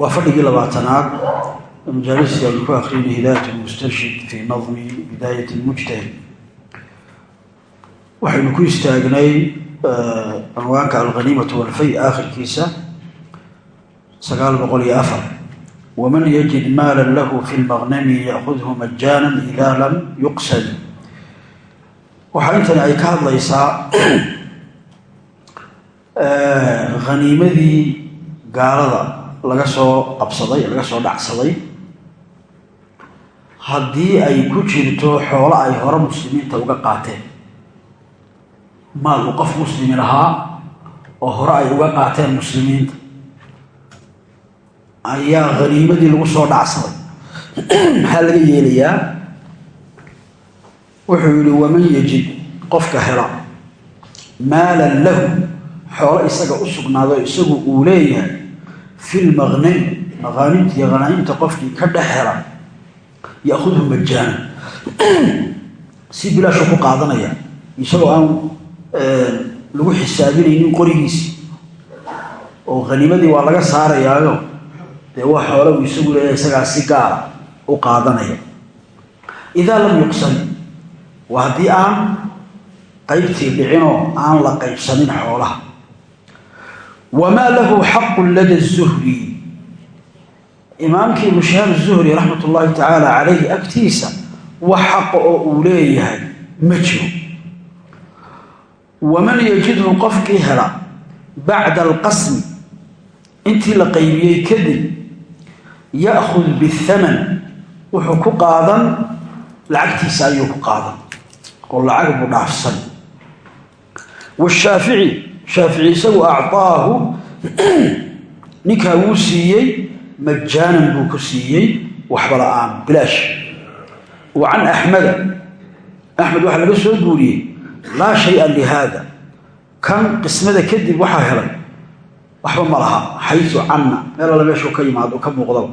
waa fadhigii labaatanaad. Majaalistii aynu ku akrinay hidaayat lmustarshid fii nadmi bidaayat lmujtahid waxaynu ku istaagnay cinwaanka alghaniimatu walfay aakhirkiisa sagaal boqol iyo afar. Waman yajid maala lahu fi lmaqnami yaakudhu majaana idaa lam yuqsad. Waxaa intani ay ka hadlaysaa haniimadii gaalada laga soo qabsaday laga soo dhacsaday. Haddii ay ku jirto xoolo ay hore muslimiinta uga qaateen maal uu qof muslimi lahaa oo hore ay uga qaateen muslimiinta ayaa haniimadii lagu soo dhacsaday. Maxaa laga yeelayaa? Wuxuu yihi waman yajid qofka hela maalan lahu xoolo isaga u sugnaado isagu uu leeyahay fi lmaqnami maqaanimta iyo hanaaimta qofkii ka dhex hela yaakudhu majaana si bilaashu ku qaadanaya isagoo aan lagu xisaabinaynin qorigiisi oo haniimadii waa laga saarayaayo dee waa xoola uu isagu leeyahay isagaa si gaara u qaadanaya idaa lam yuqsam waa haddii aan qaybtii dhicinoo aan la qaybsanin xoolaha wamaa lahu xaqu lada zuhri imaamkii ibnu shahaab zuhri raxmat ullaahi tacaala calayhi agtiisa wax xaqa oo uu leeyahay ma jiro. waman yajidhu qofkii hela bacda alqasmi intii la qaybiyey kadib ya'khud bithaman wuxuu ku qaadan lacagtiisa ayuu ku qaadan. Oo lacag buu dhaafsan. Washaafici shaafici isagu acطaahu ninkaa wuu siiyey majaanan buu ku siiyey waxba la'aan bilaash. Wa can axmeda axmed waxaa laga soo guuriyey laa shaya lihaada kan qismada kadib waxaa helay waxba ma laha xayu canna meel alle meeshuu ka yimaado ka muuqdaba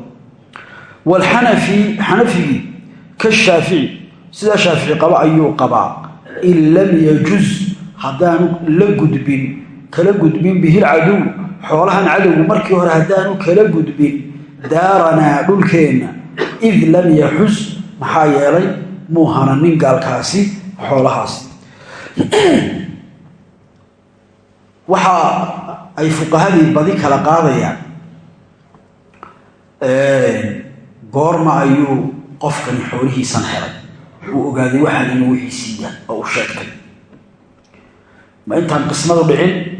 waalxanafi xanafigii kashaafici sidaa shaafici qaba ayuu qabaa in lam yajuz haddaanu la gudbin kala gudbin bihi lcaduw xoolahan cadowgu markii hore haddaanu kala gudbin daaranaa dhulkeenna. Id lam yaxus maxaa yeelay muu hananin gaalkaasi xoolahaasi waxa ay fuqahadii badi kala qaadayaan. Goorma ayuu qofkani xoolihiisan helay. Uu ogaaday waxaan inuu wixiisiiya oo u sheegtay. Ma intaan qismadu dhicin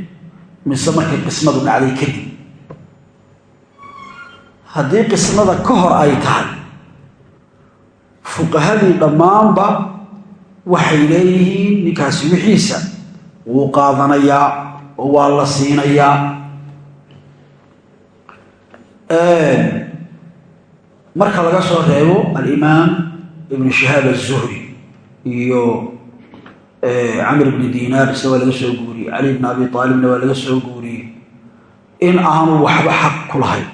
mise markay qismadu dhacday kadib. Haddii qismada ka hor ay tahay fuqahadii dhammaanba waxay leeyihiin ninkaasi wixiisa wuu qaadanayaa oo waa la siinayaa. Marka laga soo reebo alimaam ibnu shahaab azuhri iyo camr bni dinaar isna waa laga soo guuriyey cali bni abi aalibna waa laga soo guuriyey. In aanu waxba xaq ku lahayn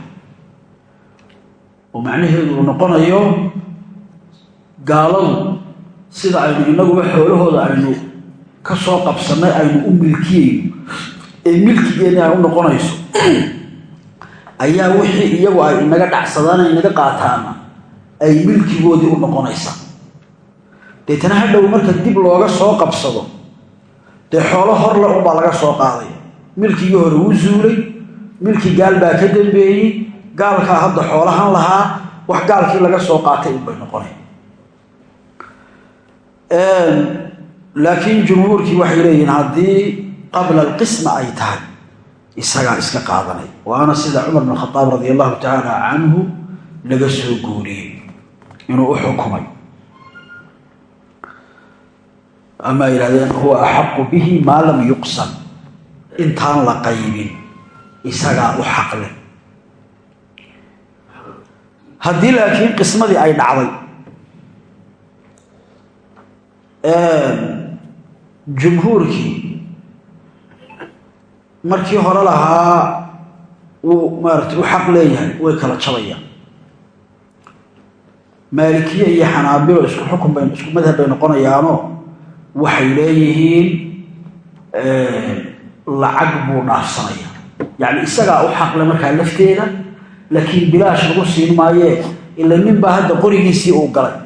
oo macnaheedu uu noqonayo gaaladu sida aynu inaguba xoolahooda aynu ka soo qabsannay aynu u milkiyeyno ee milkigeeni ay u noqonayso ayaa wixii iyagu ay inaga dhacsadaan inaga qaataana ay milkigoodii u noqonaysaa deetana hadhow marka dib looga soo qabsado dee xoolo horle unbaa laga soo qaadaya milkigii hore wuu zuulay milki gaal baa ka dambeeyey gaalkaa hadda xoolahan lahaa wax gaalkii laga soo qaatay unbay noqonay. Laakiin jumhuurkii waxay leeyihiin haddii qabla alqisma ay tahay isagaa iska qaadanay. Waana sida cumar bn khadaab radi allahu tacaala canhu laga soo guuriyey inuu u xukumay ama yidhahdeen huwa axaqu bihi maa lam yuqsam intaan la qaybin isagaa u xaqle haddii laakiin qismadii ay dhacday jumhuurkii markii hore lahaa uu maarata u xaq leeyahay way kala jabayaan. Maalikiye iyo xanaabilo isku xukun bay isku madhab bay noqonayaano waxay leeyihiin lacag buu dhaafsanaya yacni isagaa u xaqle markaa lafteeda laakiin bilaash lagu siin maayee ila ninbaa hadda qorigiisii uu galay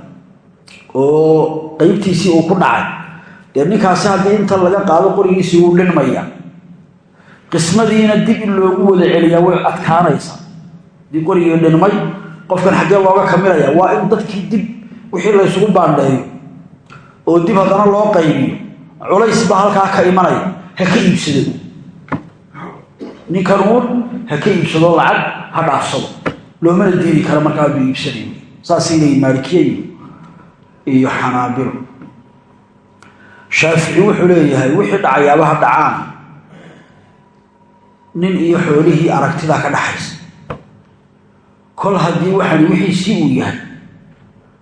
oo qeybtiisii uu ku dhacay. Dee ninkaasi haddii inta laga qaado qorigiisii wuu dhinmaya qismadiina dib in loogu wada celiyaa way adkaanaysaa dib qorigii dhinmay qofkan xaggee looga kamilaya waa in dadkii dib wixii laysugu baandheeyo oo dib haddana loo qaybiyo. Culays baa halkaa ka imanaya. Ha ka iibsado. Ninkan uun ha ka iibsado lacag ha dhaafsado. Loomana diidi kara markaa hadduu iibsanayo. Saasay leeyihiin maalikiya iyo xanaabilo shaafici wuxuu leeyahay wixii dhacayaaba ha dhacaan. Nin iyo xoolihii aragtidaa ka dhaxaysa. Kol haddii waxaan wixiisii uu yahay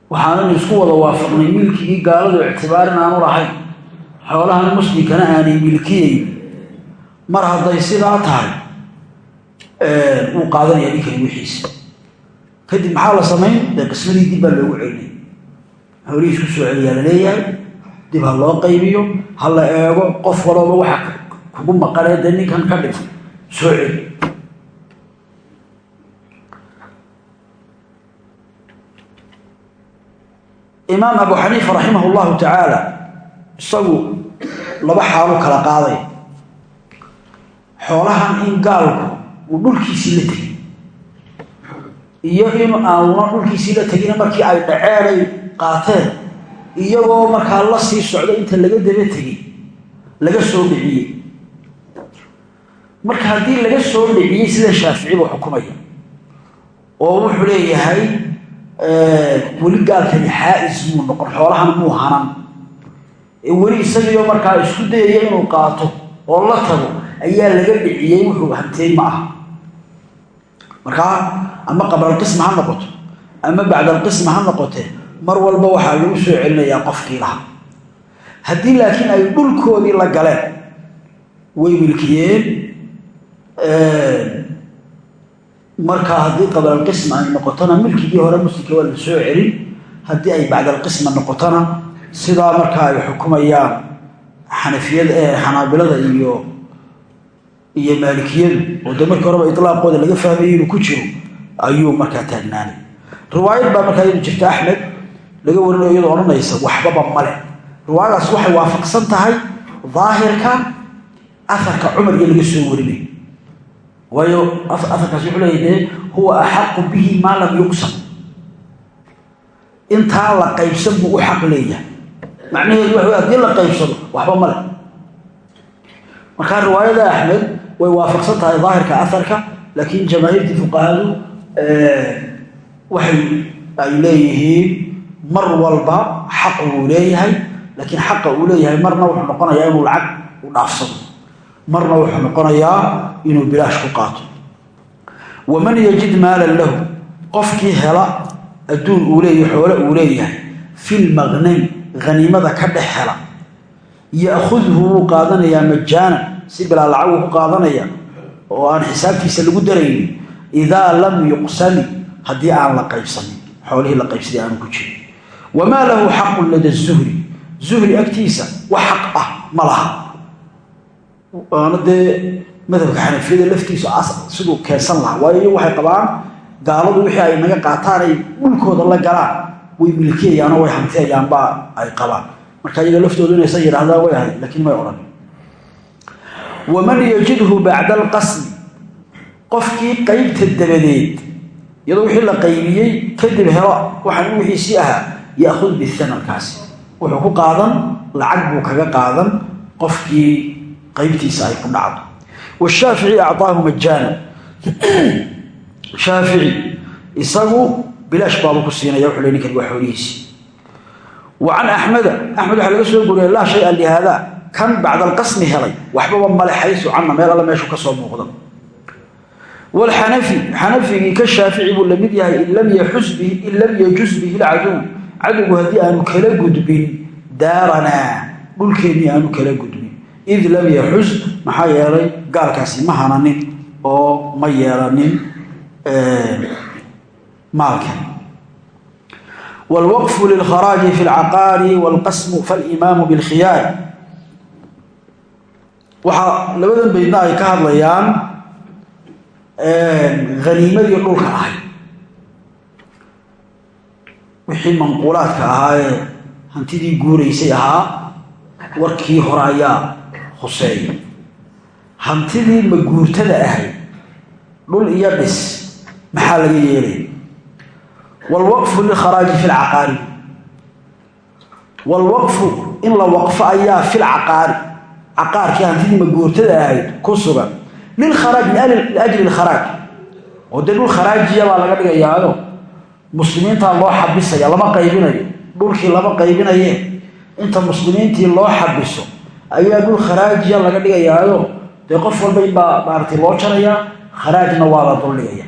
waxaanan isku wada waafaqnay milkigii gaaladu ictibaarin aanu lahayn xoolahan muslimkana aanay milkiyayn mar hadday sidaa tahay wuu qaadanaya ninkani wixiisa. Kadib maxaa la samayn? Dee qismadii dib baa loogu celinay xoolihii isku soo celiyaa la leeyahay dib ha loo qaybiyo ha la eego qof walooba waxa kugu maqanee dee ninkan ka dhig soo celi imaam abu xaniifa raximah llahu tacaala isagu laba xaalu kala qaaday. Xoolahan in gaalku uu dhulkiisii la tegin iyo in aanuna dhulkiisii la tegina markii ay dhaceen ay qaateen iyagoo markaa la sii socda inta laga daba tegey laga soo dhiciyey. Marka haddii laga soo dhiciyey sida shaafici buu xukumaya oo wuxuu leeyahay weli gaalkani xaa-is muu noqon xoolahan muu hanan weli isagiio markaa isku dayaya inuu qaato oo la tago ayaa laga dhiciyey wuxuu hanteey ma aha. Markaa ama qablalqisma ha noqoto ama bacdalqisma ha noqotee mar walba waxaa lagu soo celinayaa qofkii laha haddii laakiin ay dhulkoodii la galeen way milkiyeen markaa haddii qablalqisma ay noqotona milkigii hore muslimka waa la soo celin. Haddii ay bacdalqisma noqotona sidaa markaa ay xukumayaan xanafiyada xanaabilada iyo iyo maalikiyadu. Oo dee markii horeba ilaaqooda laga fahmayay inuu ku jiro ayuu markaa taagnaanay. Riwaayad baa markaa iyadu jirta axmed laga warinayo iyadoo odhanaysa waxbaba male riwaayadaas waxay waafaqsan tahay daahirka afarka cumar iyo laga soo warinay waayo afarkaas wuxuu leeyahy dee huwa axaqu bihi maa lam yuqsam intaa la qaybsan buu u xaq leeyahay. Macnaheedu waxa haddii la qaybsado waxba male markaa riwaayada axmed way waafaqsan tahay daahirka aharka laakiin jamaahiirtii fuqahadu waxay ay leeyihiin mar walba xaq uu leeyahay laakiin xaqa uu leeyahay marna wuxuu noqonayaa inuu lacag u dhaafsado marna wuxuu noqonayaa inuu bilaash ku qaato. Waman yajid maalan lahu qofkii hela adduun uu leeyahay xoole uu leeyahay fi lmaqnami haniimada ka dhex hela ya'khudhu wuu qaadanayaa majaanan si bilaa lacag uu ku qaadanaya oo aan xisaabtiisa lagu daraynin idaa lam yuqsami haddii aan la qaybsanin xoolihii la qaybsaday aanu ku jirin. Wamaa lahu xaqun lada zuhri zuhri agtiisa wax xaq ah ma laha waana dee madhabka xanafiyada laftiisa siduu keensan lahaa. Waayo waxay qabaan gaaladu wixii ay naga qaataan ay dhulkooda la galaan way milkiyayaanoo way hantiyayaanbaa ay qabaan. Marka iyaga laftoodu inaysan yidhahdaan way ahayd laakiin may odhan. Waman yajidhu bacda alqasmi qofkii qaybta dabadeed iyadoo wixii la qaybiyey kadib helo waxaan wixiisii ahaa ya'khud bihamankaasi wuxuu ku qaadan lacag buu kaga qaadan qofkii qaybtiisa ay ku dhacdo. Washaafici acطaahu majaana shaafici isagu bilaash baabu ku siinaya wuxuu le ninkan waa xoolihiisii wa can axmeda axmed waxaa laga soo guriyay laa shaya lihaada kan bacda alqasmi helay waxbaba male xaysu canna meel alle meeshuu ka soo muuqda wlxanafi xanafigii ka shaafici buu la mid yahay in lam yajuz bihi lcaduw cadowgu haddii aanu kala gudbin daaranaa dhulkeennii aanu kala gudbin id lam yaxus maxaa yeelay gaalkaasi ma hananin oo ma yeelanin maalka. Walwaqfu lilkharaaji fi lcaqaari walqasmu falimaamu bilkhiyaar. Waxaa labadan baydna ay ka hadlayaan haniimadii dhulka ahay. Wixii manquulaadka ahaa ee hantidii guuraysay ahaa warkii horaayaa huseeya hantidii maguurtada ahayd dhul iyo dhis maxaa laga yeelaya waalwaqfu lilkharaaji fi lcaqaari waalwaqfu in la waqfo ayaa fi lcaqaari caqaarkii hantidii maguurtada ahayd ku sugan lilkharaaj liajli lkharaaj oo dee dhul kharaajiya baa laga dhigayaayo muslimiintaa loo xabisaya lama qaybinayo. Dhulkii lama qaybinaye. Inta muslimiintii loo xabiso ayaa dhul kharaajiya laga dhigayaayo? Dee qof walba inbaa maaratay loo jarayaa kharaajna waa la duldhigaya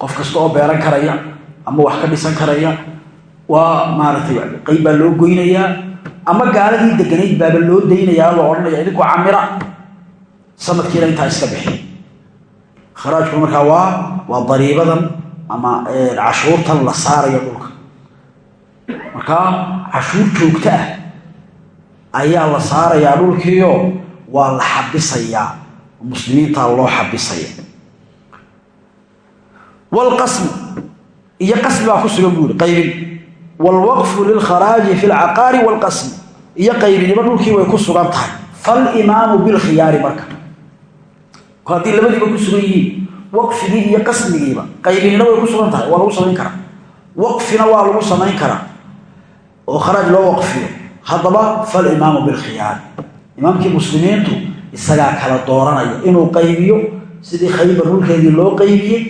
qof kasta oo beeran karaya ama wax ka dhisan karaya waa maaratay qayb baa loo goynayaa ama gaaladii deganayd baaba loo daynayaa loo odhanaya idinkoo camira. Sanadkiina intaa iska bixi. Kharaajku markaa waa waa dariibadan ama cashuurtan la saarayo dhulka. Markaa cashuur joogto ah ayaa la saarayaa dhulkiio waa la xabisayaa muslimiintaa loo xabisaya. Wlqasmu iyo qasmi baa ku sugan buu yihi qaybin. Waalwaqfu lilkharaaji fi lcaqaari waalqasmi iyo qaybiniba dhulkii way ku sugan tahay. Falimaamu bilkhiyaari marka. Haddii labadiiba ku sugan yihiin waqfigii iyo qasmigiiba qaybinina way ku sugan tahay waa lagu samayn karaa. Waqfina waa lagu samayn karaa oo kharaaj loo waqfiyo haddaba falimaamu bilkhiyaari imaamkii muslimiintu isagaa kala dooranaya inuu qaybiyo sidii khaybar dhulkeedii loo qaybiyey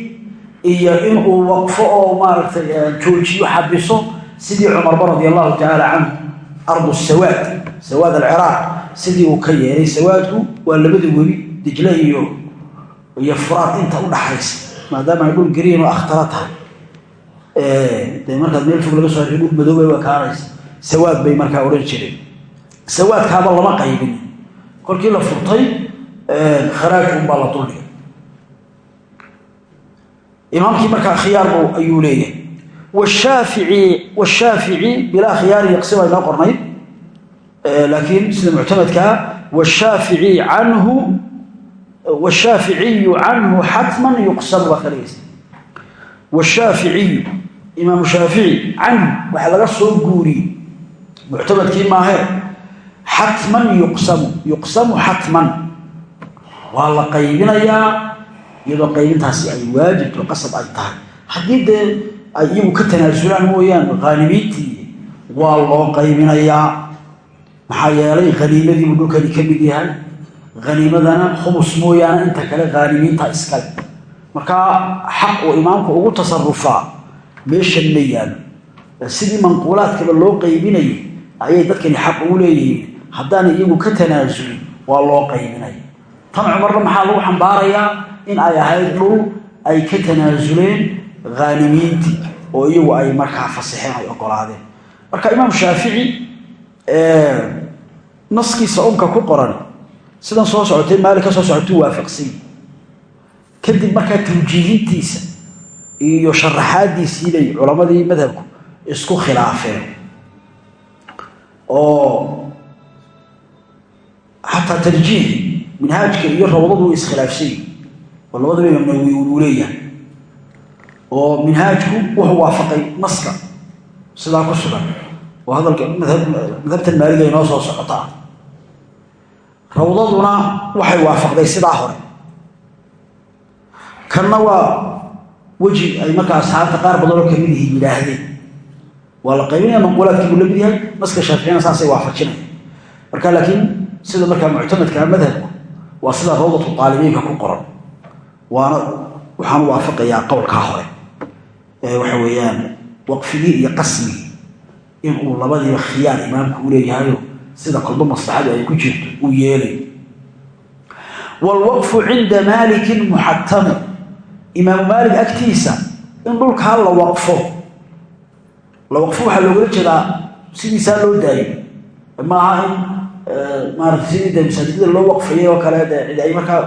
iyo inuu waqfo oo maaragtay joojiyo xabiso sidii cumarba radi allahu tacaala canhu ardu sawaad sawaad alciraaq sidii uu ka yeelay sawaadku waa labada webi dijle iyo iyo furaad inta udhaxaysa maadaama ay dhul gariin oo akhtara tahay de markaad meel fog laga soo heshay dhul madoobay waa kaanaysa sawaad bay markaa odhan jireen. Sawaadkaaba lama qaybin. Kolkii la furtay kharaaj unbaa la duldhigay imaamkii markaa khiyaarbu ayuu leeyahay. Washaafici washaafici bilaa khiyaari yaqsi baa inoo qornayd laakiin sida muctamadkaa washaafici canhu washaaficiyu canhu xatman yuqsamu baa ka dhigaysa washaaficiyu imaamu shaafici canhu waxaa laga soo guuriyey muctamadkii maahee xatman yuqsamu yuqsamu xatman. Waa la qaybinayaa iyadoo qaybintaasi ay waajibto qasab ay tahay. Haddii dee ay iyagu ka tanaasulaan mooyaan khaanimiintii waa loo qaybinayaa. Maxaa yeelay haniimadiibuu dhulkani ka mid yahay. Haniimadana khumus mooyaane inta kale khaanimiinta iskale markaa xaq uu imaamku ugu tasarufaa meeshan ma yaalo. Sidii manquulaadkaba loo qaybinayay ayay dadkani xaq ugu leeyihiin. Haddaana iyagu ka tanaasulin waa loo qaybinaya tan cumarna maxaa lagu xambaarayaa? In ay ahayd dhul ay ka tanaasuleen khaanimiintii oo iyagu ay markaa fasixeen ay ogolaadeen. Marka imaam shaafici naskiisa unka ku qoran sidan soo socotay maali ka soo socotuu waafaqsany kadib markaa tawjiihintiisa iyo sharaxaadiisii bay culammadii madhabku isku khilaafeen oo xataa tarjiix minhaajka iyo rawdadu way iskhilaafsany oo labadaba nawowi uu leeyahay. Oo minhaajku wuxuu waafaqay naska. Sidaa ku sugan. Oo hadalka madhabtan maaliga inoo soo socotaa. Rawdaduna waxay waafaqday sidaa hore. Kanna waa weji ay markaa asxaabta qaar badanoo ka mid yihiin yidhaahdeen waa la qaybinaya manquulaadkii buu la mid yahay? Naska shaaficina saasay waafajinaya marka laakiin sida markaa muctamadkaa madhabku waa sida rawdatu aalibiinka ku qoran. Waana waxaan waafaqayaa qowlkaa hore. Waxa weeyaan waqfigii iyo qasmigii inuu labadiiba khiyaar imaamku u leeyahayo sida kolba maslaxadu ay ku jirto uu yeelay. Waalwaqfu cinda maalikin muxatamu imaamu maalig agtiisa in dhulkaa la waqfo la waqfo waxaa loogala jeedaa sidiisaa loo daayo maaha in maarata sidii loo waqfayay oo kale de cid ay markaa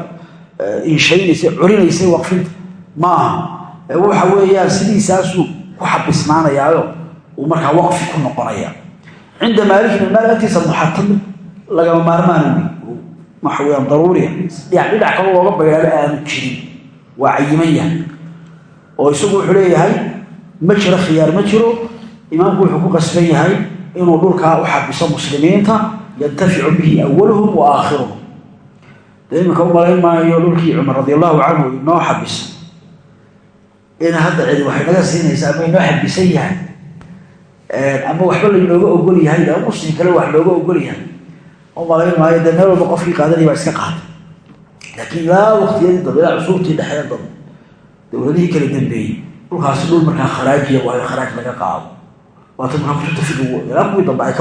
inshaynaysay corinaysay waqfinta maaha waxa weeyaan sidiisaasuu ku xabisnaanayaayo uu markaa waqfi ku noqonaya. Cinda maalikin maalik agtiisa muxatam lagama maarmaan waxa weyaan daruuriya. Dhinac kalo looga bayraabo aanu jirin. Waa cayiman yahay. Oo isagu wuxuu leeyahay ma jiro khiyaar ma jiro imaamku wuxuu ku qasban yahay inuu dhulkaa u xabiso muslimiinta yantaficu bihi awaluhum wa aakhiruhum. De iminka u malayn maayo dhulkii cumar radi allahu canhu inoo xabiso in hadda cidi waxay naga siinaysa ama inoo xabisan yahay. Ama waxba laynooga ogol yahay ama muslim kale wax looga ogol yahay. U malayn maayo dee meel walba qofkii qaadanaya baa iska qaatay laakiin ilaa waktiyadii dambe ilaa cusuurtii dhexee dambe dowladihii kala dambeeyey. Dhulkaasi dhul markaa kharaajiya waayo kharaaj laga qaado waata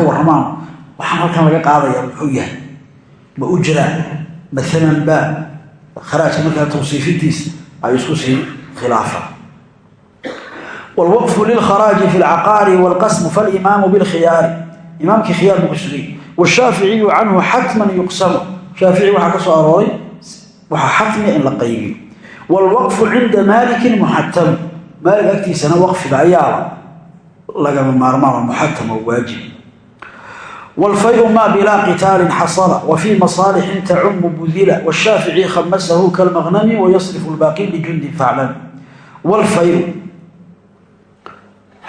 warramaan. Waxaan halkan laga qaadaya muxuu yahay? Ma u jiraa maalan ba? Kharaajka markaa tawsiifintiisa ay isku sii khilaafaan wlwaqfu lilkharaaji fi lcaqaari wlqasmu falimaamu bilkhiyaari imaamkii khiyaar buu ku sugay. Washaaficiyu canhu xatman yuqsamu. Shaafici waxaa ka soo arooray waxaa xatmiya in la qaybiyo. Wlwaqfu cinda lagama maarmaama muxatam oo waajib. Wlfayu ma bilaa qitaalin xasala wa fii masaalixin tacumu budila washaafici khamasahu kalmaqnami wayasrifu lbaaqi lijundin faclan wlfayu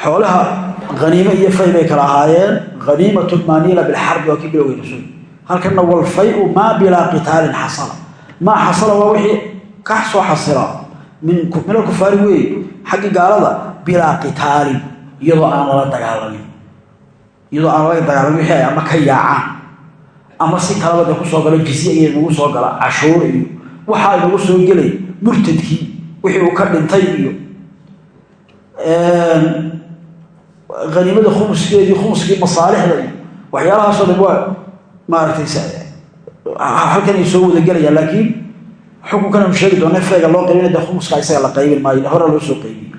xoolaha haniime iyo fay bay kala ahaayeen haniimatu maaniila bilxarbi waa kii bilowgeyna sug halkana walfayu maa bilaa qitaalin xasala. Maa xasala waa wixii ka soo xasila min alkufaari weeye xaggi gaalada bilaa qitaalin iyadoo aan lala dagaalamin iyadoo aan lala dagaalamin wixii ay ama ka yaacaan ama si kalaba dee ku soo galo jizye iyo nagu soo gala cashuur iyo waxaa inagu soo gelay murtadkii wixii uu ka dhintay iyo haniimada khumuskeedii khumuskii masaalixda iyo waxyaalahaasoo dhan waa maaragtay halkan ay soo wada gelayaan laakiin xukunkan anu sheegi doona feega loo qaybina de khumuska isaga la qaybin maayo hore loo soo qaybiy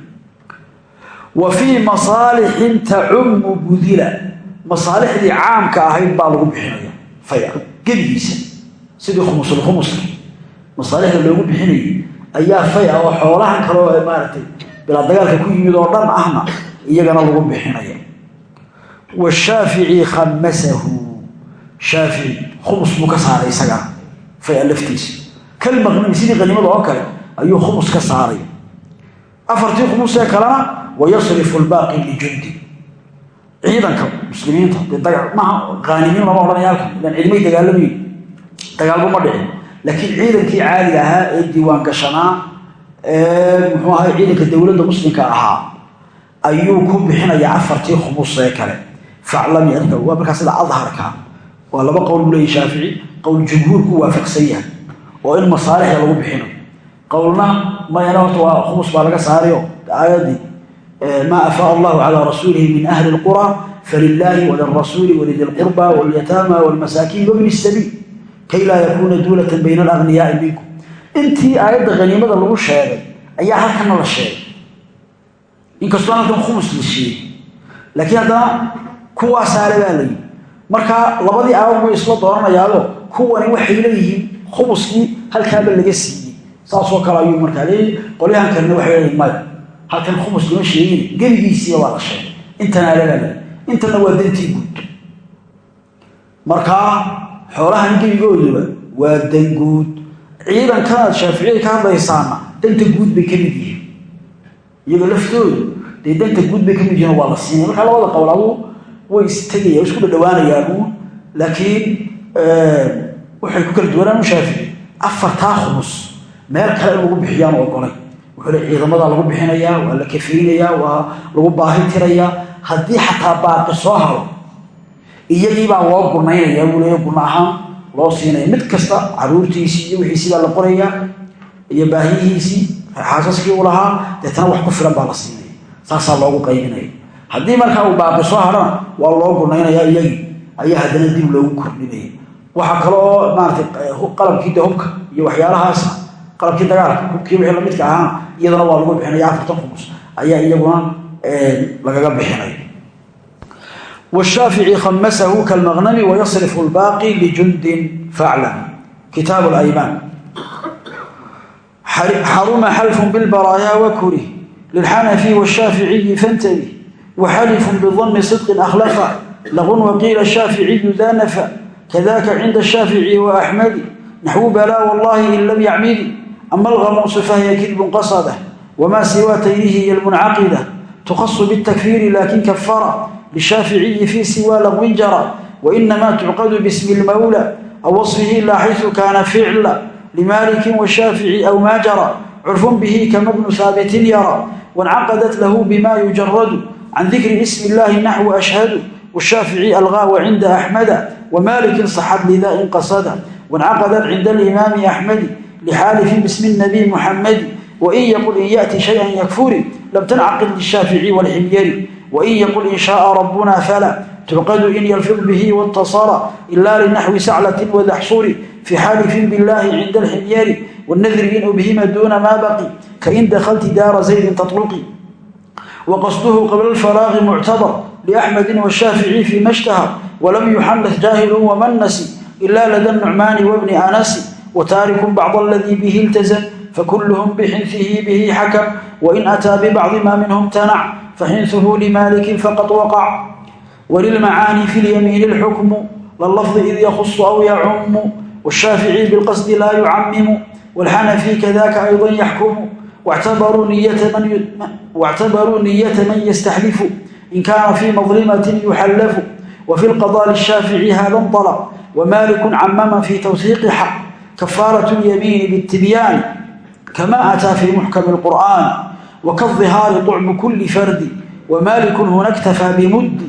wa fii masaalixin tacumu budila. Masaalixdii caamka ahayd baa lagu bixinaya faya gebigiisa. Sidii khumusulkhumuska masaalixda loogu bixinayay ayaa faya oo xoolahan kaleo maaragtay bilaa dagaalka ku yimid oo dhan ahna iyagana lagu bixinaya. Washaafici khamasahu shaafici khumus buu ka saaray isagana faya laftiisa. Kalmaqnami sidii qaniimada oo kale ayuu khumus ka saaray. Afartii wayasrifu lbaaqi lijundi ciidanka muslimiinta maaha aanimiin lama odhanaya halkan ilan cidmay dagaalamayn dagaalba ma dhicin laakiin ciidankii caadiga ahaa ee diiwaan gashanaa ee muxuu ahay ciidanka dowladda muslimka ahaa ayuu ku bixinayaa afartii khumus ee kale faclami arka waa markaa sida adharka waa laba qowl buu leeyahy shaafici qowl jumhuurku waafaqsan yahay oo in masaalixda lagu bixino qowlna mayana horta waa baa laga saarayo maa afaa allahu calaa rasuulihi min ahli lqura falilaahi walirasuuli walidi lqurba walyataama walmasaakiin wabni sabiil kay laa yakuuna duulatan bayna alagniyaai minkum. Intii aayadda haniimada lagu sheegay ayaa halkana la sheegay. Inkastoo halkan khumus la sheegay. Laakiin haddana kuwaa saale baa layidhi marka labadii aayad way isla dooranayaado kuwani waxay leeyihiin khumuskii halkaaba laga siiyey. Saasoo kale ayuu markaa leeyihi qolyahan kalena waxay leeyihiin halkan khumus lama sheegin gebigiisiiba waa la sheegay intan aale baa leeyihi intana waa dantii guud markaa xoolahan gebigooduba waa dan guud ciidankanaad shaaficiyada ka hadlaysaana danta guud bay ka mid yihiin iyaga laftoodu dee danta guud bay ka mid yihiin waa la siinaya markaa labada qowl aduu way istegaya isku dhadhawaanayaan uun laakiin waxay ku kala duwanaan u shaafici afartaa khumus meel kale in lagu bixiyaan ogolay ciidamadaa lagu bixinayaa waa la kafaynayaa waa lagu baahi tirayaa haddii xataa baaqi soo haro iyagiibaa loo gunaynaya leeya guna ahaan loo siinaya mid kasta caruurtiisii iyo baa la qorayaa iyo baahiyihiisii xaasaskii u lahaa deetana wax ku filan baa la siinaya saasaa loogu qaybinaya haddii markaa uu baaqi soo harana waa loo gunaynaya iyagii. Ayaa haddana dib loogu kordhinaya waxaa kaloo maaratay qalabkii de iyo waxyaalahaasa qalabkii dagaalka hubkii wixii lamidka ahaan iyadana waa lagu bixinaya afartan kumus ayaa iyaguna eh, lagaga bixinay. Washaafici khamasahu kalmaqnami wayasrifu lbaaqi lijundin faclam kitaab alaymaan xaruma xalfun bilbaraayaa wakuri lilxanafi washaaficiyi fantabi waxalifun bidami sidqin akhlafa. Laqun waqiila shaaficiyu danafa kadaka cinda shaafici waaxmadi naxwu balaa wallahi in lam yacmidi ama alhamuusu fahiya kidbun qasada wamaa siwaa tayrihi hiya almuncaqida tukhasu bitakfiiri laakin kafara lishaaficiyi fii siwaa laqwin jara wainamaa tucqadu bismi lmawla aw wasfihi ilaa xaysu kaana ficla limaalikin washaafici aw maa jara curfun bihi kamabnu haabitin yara wancaqadat lahu bima yujaradu can dikri ismi illaahi naxwu ashhadu washaafici algaawa cinda axmada wamaalikin saxad lidaa in qasada wancaqadat cinda alimaami axmadi lxaalifi bismi nabiy muxamadi wain yaqul in yati shayan yakfuri lam tancaqid lishaafici wlximyari wain yaqul in shaaa rabuna fala tubqadu in yalfiq bihi wاtasara ila linaxwi saclati wadaxsuri fi xaalifin biاllahi cinda alximyari wanadri in ubhima duuna maa baqi kain dakhalti daara zaydin tatluqi waqasduhu qabla alfaraaqi muctadar liaxmedi washaafici fii ma shtahar walam yuxanas jaahilun waman nasi ila lada nucmaani wabni anasi وتارك بعض الذي به التزم فكلهم بحنثه به حكم وإن أتى ببعض ما منهم تنع فحنثه لمالك فقط وقع وللمعاني في اليمين الحكم لللفظ إذ يخص أو يعم والشافعي بالقصد لا يعمم والحنفي كذاك أيضا يحكم واعتبروا نية من, ي... واعتبروا نية من يستحلف إن كان في مظلمة يحلف وفي القضاء للشافعي هذا انطلق ومالك عمم في توثيق حق كفارة اليمين بالتبيان كما أتى في محكم القرآن وكالظهار طعم كل فرد ومالك هنا اكتفى بمد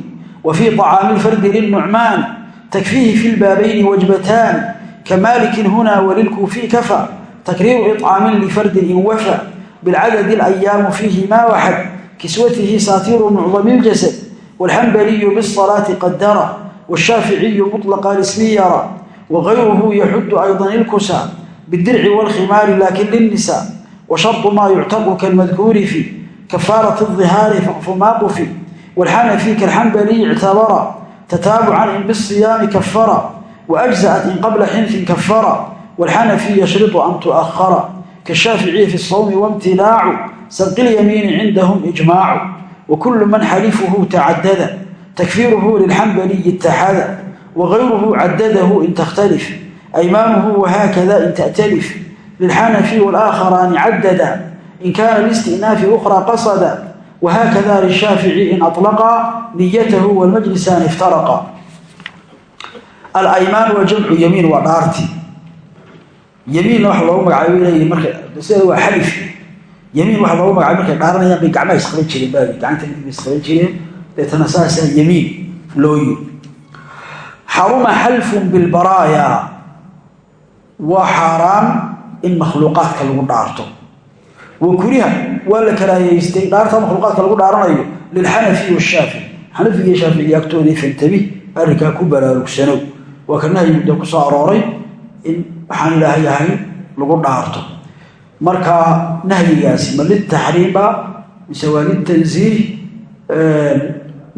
وفي طعام الفرد للنعمان تكفيه في البابين وجبتان كمالك هنا وللكوفي كفى تكرير إطعام لفرد إن وفى بالعدد الأيام فيه ما وحد كسوته ساتير معظم الجسد والحنبلي بالصلاة قدر والشافعي مطلق الاسم يرى وغيره يحد أيضا الكسى بالدرع والخمار لكن للنساء وشرط ما يعتق كالمذكور في كفارة الظهار فما قفي والحنفي كالحنبلي اعتبر تتابعا إن بالصيام كفر وأجزأت إن قبل حنث كفر والحنفي يشرط أن تؤخر كالشافعي في الصوم وامتناع سبق اليمين عندهم إجماع وكل من حلفه تعدد تكفيره للحنبلي اتحد وغيره عدده إن تختلف أيمانه وهكذا إن تأتلف للحنفي والآخران عددا إن كان الاستئناف أخرى قصدا وهكذا للشافعي إن أطلقا نيته والمجلسان افترقا الأيمان وجمع يمين ودارتي يمين waxa loogu magacaabay marka sida waa xalif yamiin waxa loogu magacaabay markay dhaaranayaan bay gacmaha isqaban jireen baa gacanta mid isqaban jireen deetana saasa yamiin loo yi xaruma xalfun bilbaraaya waa xaaraan in makhluuqaadka lagu dhaarto. Wakuriha waa la karaayeystay dhaarta makhluuqaadka lagu dhaaranayo lilxanafi washaafici xanafiga iyo shaaficiga agtoodii fantabi arrinkaa ku baraarugsanow waa ka nahyi muddo ku soo arooray in waxaan ilaahay ahayn lagu dhaarto. Marka nahyigaasi ma liltaxriimba mise waa liltansiih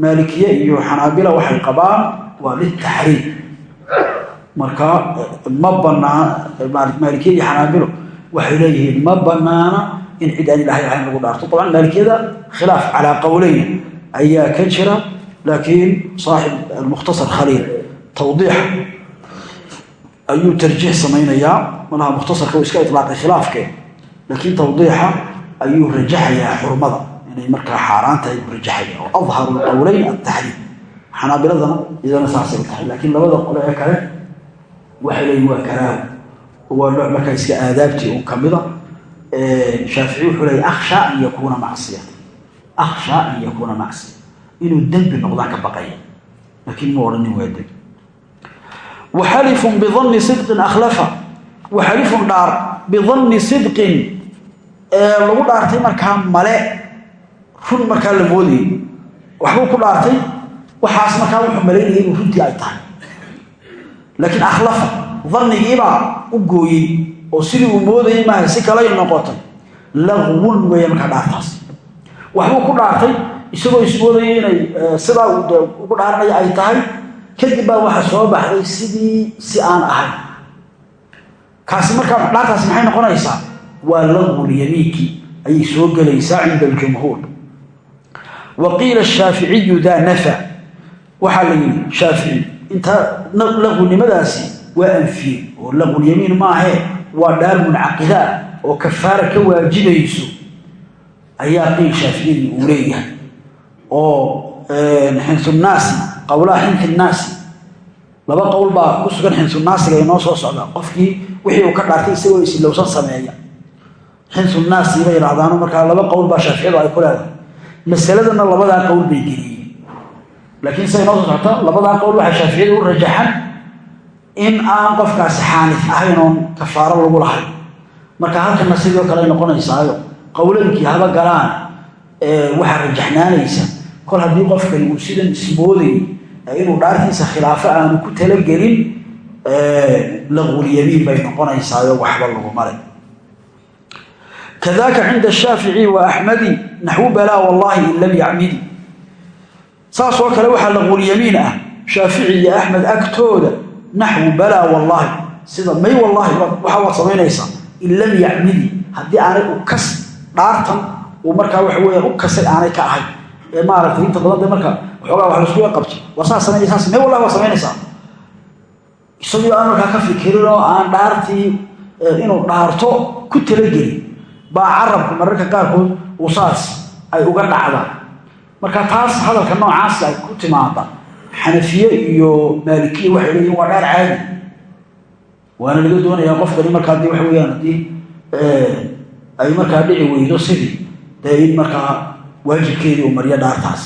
maalikiye iyo xanaabila waxay qabaan waa liltaxriim marka ma banaan maalikiya iyo xanaabilo waxay leeyihiin ma banaana in cid aan ilahay ahayn lagu dhaarto. Dabcan maalikiyada khilaaf calaa qowleyn ayaa ka jira laakiin saaxib almukhtasar khaliil tawdiix ayuu tarjiix samaynayaa malaha mukhtasarka iska ilaaqay khilaafkee laakiin tawdiixa ayuu rajaxayaa xurmada. Inay markaa xaaraan tahay buu rajaxaya oo adharu qowleyn ataxriim xanaabiladana iyadana saasay tahay laakiin labada qole ee kale waxay leeyihiin waa karaaho waa nooc markaa iska aadaabtii un kamida shaafici wuxuu leeyay akhsha an yakuuna macsiya. Akhsha an yakuuna macsiya. Inuu dembi noqdaan ka baqaya. Laakiin mu odhanin waa dembi waxalifun bidanni sidqin akhlafa. Waxalifun dhaar bidanni sidqin. Ee lagu dhaartay markaa male. Run markaa la moodayay waxbuu ku dhaartay waxaas markaa wuxuu malaynayay inuu runtii ay tahay. Laakiin akhlafa dannigiibaa u gooyey oo sidii uu moodayay maaha si kalay noqotay. Laqwun weeye markaa dhaartaas. Waxbuu ku dhaartay isagoo ismoodaya inay sidaa ugu dhaaranaya ay tahay kadib baa waxa soo baxday sidii si aan ahayn kaasi markaa dhaartaasi maxay noqonaysaa? Waa laqwulyamiinki ayay soo gelaysaa cinda aljumhuur. Wa qiila shaaficiyu daa nafa waxaa la yidhi shaafici intaa laqwinimadaasi waa anfiye oo laqwulyamiin maahee waa dhaar muncaqidaa oo kafaara ka waajibayso ayaa qiil shaaficiyadii uu leeyahay. Oo xinsunaasi qowlaha xinti naasi laba qowl baa ku sugan xinsunaasiga inoo soo socda. Qofkii wixii uu ka dhaartay isagoo isilowsan sameeya. Xinsunaasi bay yidhahdaano markaa laba qowl baa shaaficiyadu ay ku leedahay. Masaladana labadaa qowl bay geliyeen laakiin siday noo soo socota qowl waxaa shaaficiyada u rajaxan in aan qofkaasi xaanif ahayn oon kafaaro lagu lahayn marka halkana sidoo kale ay noqonaysaayo qowlankii haba galaan waxaa rajaxnaanaysa kol haddii qofkani uu sidan ismoodayy inuu dhaartiisa khilaafo aanu ku talagelin laqwulyamiin bay noqonaysaayo waxba lagu maray. Kadaaka cinda shaafici wa axmadi naxwu balaa wallahi in lam yacmidi saasoo kale waxaa laqwulyamiin ah shaafici iyo axmed agtooda naxwu balaa wallahi sida may wallahi waxa waad samaynaysaa in lam yacmidi haddii aanay u kas dhaartan uu markaa waxa weyaan u kasay aanay ka ahayn ee maaragtay inta badan de marka waxoogaa wax laiskuga qabto waa saas may wallahi waad samaynaysaa. Isagoo aan markaa ka fikirin oo aan dhaartii inuu dhaarto ku talagelin baa carabku mararka qaarkood uu saas ay uga dhacdaan marka taas hadalka noocaas ay ku timaada xanafiye iyo maalikiya waxay leeyihiin waa dhaar caadi. Waana laga doonayaa qofkani markaa waxa weyaan haddii ay markaa dhici weydo sidii dee in markaa waajibkeedii uu mariyo dhaartaas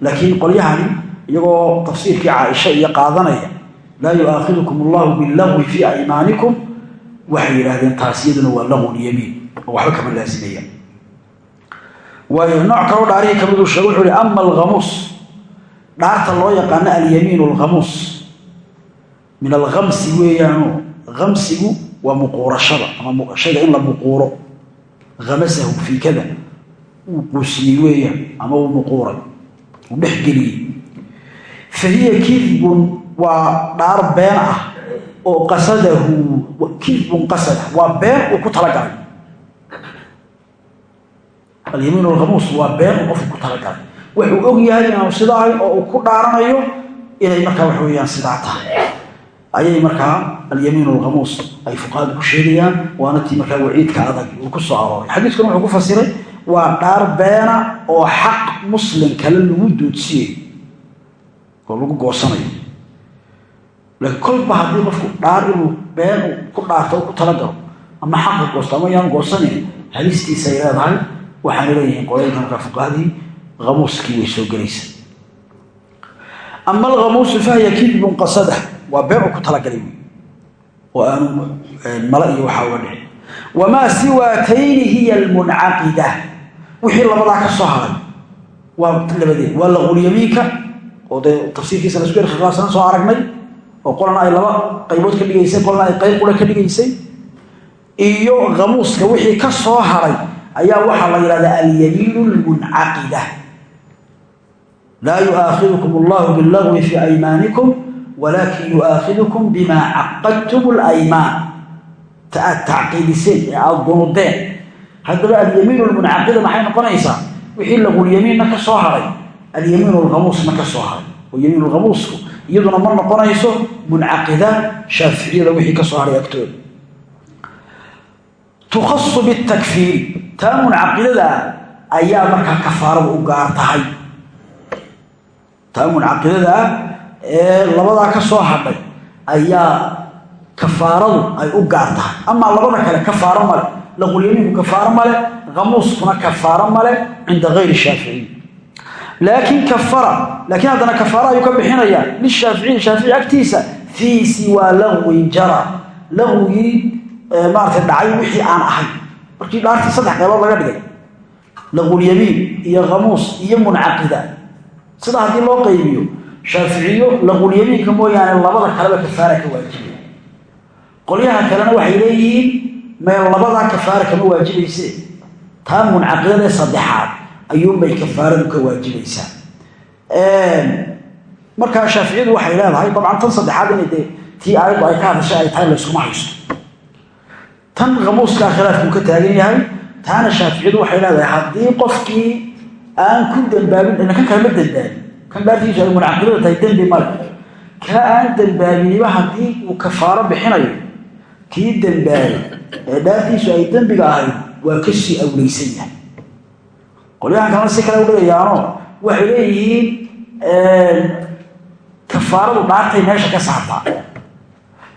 laakiin qolyahani iyagoo tafsiirkii caaisha iyo qaadanaya laa yu'aakhidukum allahu billagwi fii aymaanikum waxay yidhaahdeen taas iyaduna waa lagwun yamiin oo waxba kama laasimayaan nooc kaloo dhaarihii kamiduu sheege wuxuu hi ama alghamuus dhaarta loo yaqaano alyamiin alghamuus min alkhamsi weeyaano khamsigu waa muquurashada ama shayga in la muquuro. Hamasahu fii kada uu quusiyey weeyaan ama uu muquuray uu dhexgeliyey fa hiya kidbun waa dhaar been ah oo qasadahu kidbun qasada waa been uu ku talagalay alyamiin alkhamuus waa been uu qofku ku talagalay. Wuxuu og yahay inaanu sida ahayn oo uu ku dhaaranayo inay markaa wax weeyaan sidaa tahay. Ayay markaa alyamiin alkhamuus ay fuqahadu ku sheegayaan waana tii markaa waciidka adag uu ku soo arooray. Xadiiskuna wuxuu ku fasiray waa dhaar beena oo xaq muslim kale lagu duudsiyey oo lagu goosanayo. Laakiin kolba haddii qofku dhaar inuu been ku dhaarto ku talagalo ama xaqa goosto ama yaan goosanayn halistiisay leedahay waxaana leeyihiin qolayka markaa fuqahadii way soo gelaysa ama alkhamuusu fahiya kidbun qasada waa been uu ku talagalay. Oo aanu mala iyo waxaa uga dhicin wamaa siwaatayni hiya almuncaqida wixii labadaa ka soo haray. Waa labadeed. Waa laqulyamiinka oo dee tafsiirkiisa lasku erkhilaafsan soo aragnay oo qolana ay laba qaybood ka dhigaysay qolana ay qayb ka dhigaysay. Iyo khamuuska wixii ka soo haray ayaa waxaa la yidhahdaa alyamiinu almuncaqida laa yu'aakhidukum allahu billagwi fii aymaanikum walaakin yu'aakhidukum bimaa caqadtum alaymaan ta aad tacqiidiseen ee aada gunudeen haddaba alyamiin almuncaqida maxay noqonaysaa? Wixii lagulyamiinna ka soo haray. Alyamiin alkhamuusna ka soo haray. Oo yamiin alkhamuusku iyaduna ma noqonayso muncaqida shaaficiyada wixii ka soo haray agtooda. Tukhasu bitakfiiri taa muncaqidadaa ayaa markaa kafaarada u gaar tahay. Taa ee labadaa ka soo hadhay ayaa kafaaradu ay u gaar tahay. Amaa labada kale kafaaro male laqulyamiinku kafaaro male khamuuskuna kafaaro male cinda gayri shaaficiy laakiin kafara laakiin haddana kafaaro ayuu ka bixinayaa lishaaficiyi shaafici agtiisa fii siwaa lagwin jara. Lagwigii maarata dhacay wixii aan ahay markii dhaartii saddex qaybood laga dhigay laqulyamiin iyo khamuus iyo muncaqida sida haddii loo qaybiyo shaaficiyo laqulyamiinka mooyaane labada kaleba kafaara ka waajibiya qolyaha kalena waxay leeyihiin meel labadaa kafaara kama waajibayse taa muncaqidadee saddexaad ayuunbay kafaaradu ka waajibaysaa. Markaa shaaficiyadu waxay leedahay dabcan tan saddexaad dee tii ay ka hadashay ay tahay layskuma haysto tan qamuuskaa khilaafkuu ka taagan yahay taana shaaficiyadu waxay leedahay haddii qofkii aan ku dambaabin kan kale ma dambaabin. Kan dhaartiisu ay muncaqidada tahay dembi male ka aan dambaabiniba haddii uu kafaaro bixinayo kii dambaabay ee dhaartiisu ay dembiga ahayd waa ka sii awleysan yahay. Qolyahan kalena si kale udhigayaano waxay leeyihiin kafaaradu dhaartay meesha ka saartaa.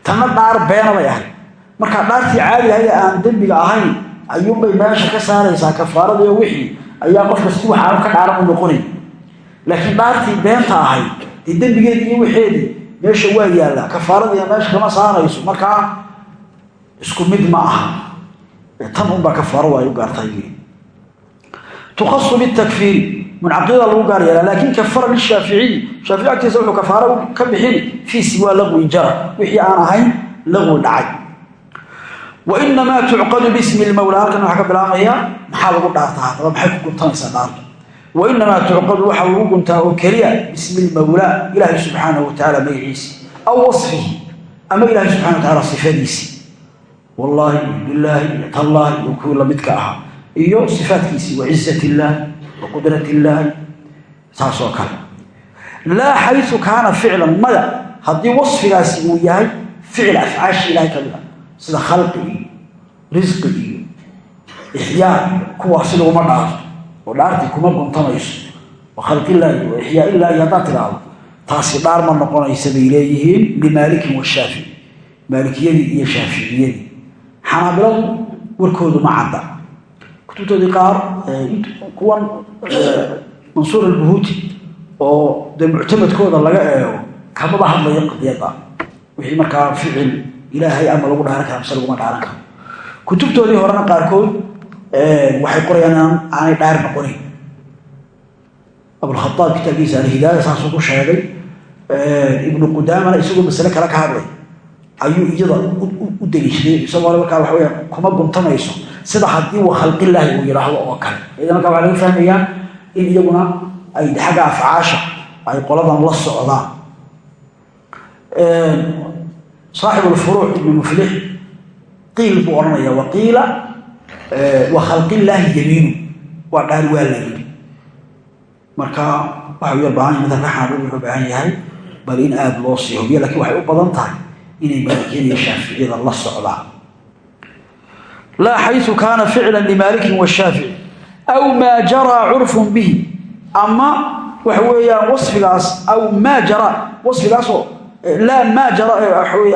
Tanna dhaar beena bay ahayd markaa dhaartii caadi ahayd ee aan dembiga ahayn ayuunbay meesha ka saaraysaa kafaaradiiyo wixii ayaa qofka si waxaanu ka dhaaran u noqonay. Laakiin dhaartii beenta ahayd dee dembigeedii iyo wixeedii meesha waa yaallaa. Kafaaradiina meesha kama saarayso. Markaa isku mid ma aha. Tan unbaa kafaaradu ay u gaartahay tukhasu bitakfiiri muncaqidada lagu gaar yeelaa laakin kafara lishaaficiyi shaafici agtiisa wuxuu kafaaro ka bixini fii siwaa laqwin jara. Wixii aan ahayn laqwi dhacay wa inamaa tucqadu bismi lmawla halkan waxaa ka bilaabmaya maxaa lagu dhaartaa haddaba maxay ku guntanaysaa dhaarta wa inamaa tucqadu waxaa lagu guntaa oo keliya bismi lmawlaa ilaahay subxaanahu watacaala magaciisi aw wasfihi ama ilaahay subxana wa tacaala sifadiisi wallaahi bilaahi iyo tallaahi iyo kuwii lamidka ahaa iyo illaah wa qudrat illaahi saas oo kale laa xayu kaana ficlan maya haddii wasfigaasi uu yahay ficil afcaasha ilahay ka mid a sida khalqi iyo risqi iyo ixyaa iyo kuwaasi laguma dhaarto oo dhaartii kuma guntamayso wa khalqillaahi wa ixyaa illaahi haddaad tidhaahdo taasi dhaar ma noqonaysa bay leeyihiin limaalikin washaafici maalikiyadii iyo shaaficiyadii xanaabiladu warkoodu ma cadda. Kutubtoodii qaar kuwan mansuur albuhuuti oo dee muctamadkooda laga eego kamaba hadlayo qadiyada wixii markaa ficil ilaahay ama lagu dhaaran kara mise laguma dhaaran karo kutubtoodii horena qaarkood waxay qorayaan aanay dhaar noqonayn abulkhaaab kitaabkiisa alhidaaya saasuu ku sheegay ibnu qudaamana isagoo masale kale ka hadlay. Ayuu iyada u deliishaday isagoo markaa waxa kuma guntamayso sida haddii wa khalqillaahi uu yidhaahdo oo kale. Iyada markaa waxaa laga fahmayaa in iyaguna ay xagga afcaasha ay qoladan la socdaan saaxibu lfuruuc ibnu muflix qiil buu odhanaya waqiila wa khalqillaahi yamiinu waa dhaar waa la yimi marka waxau yar baahan madhabka xanaabil wuxuu baahan yahay bal in aada loo sii hubiyo lakiin waxay u badan tahay inay maalikiyada iyo shaaficiyada la socdaan laa xayu kaana ficla limaalikin washaafici aw maa jaraa curfun bihi ama waxa weeyaan wasfigaas aw maa jara wasfigaasoo laa maa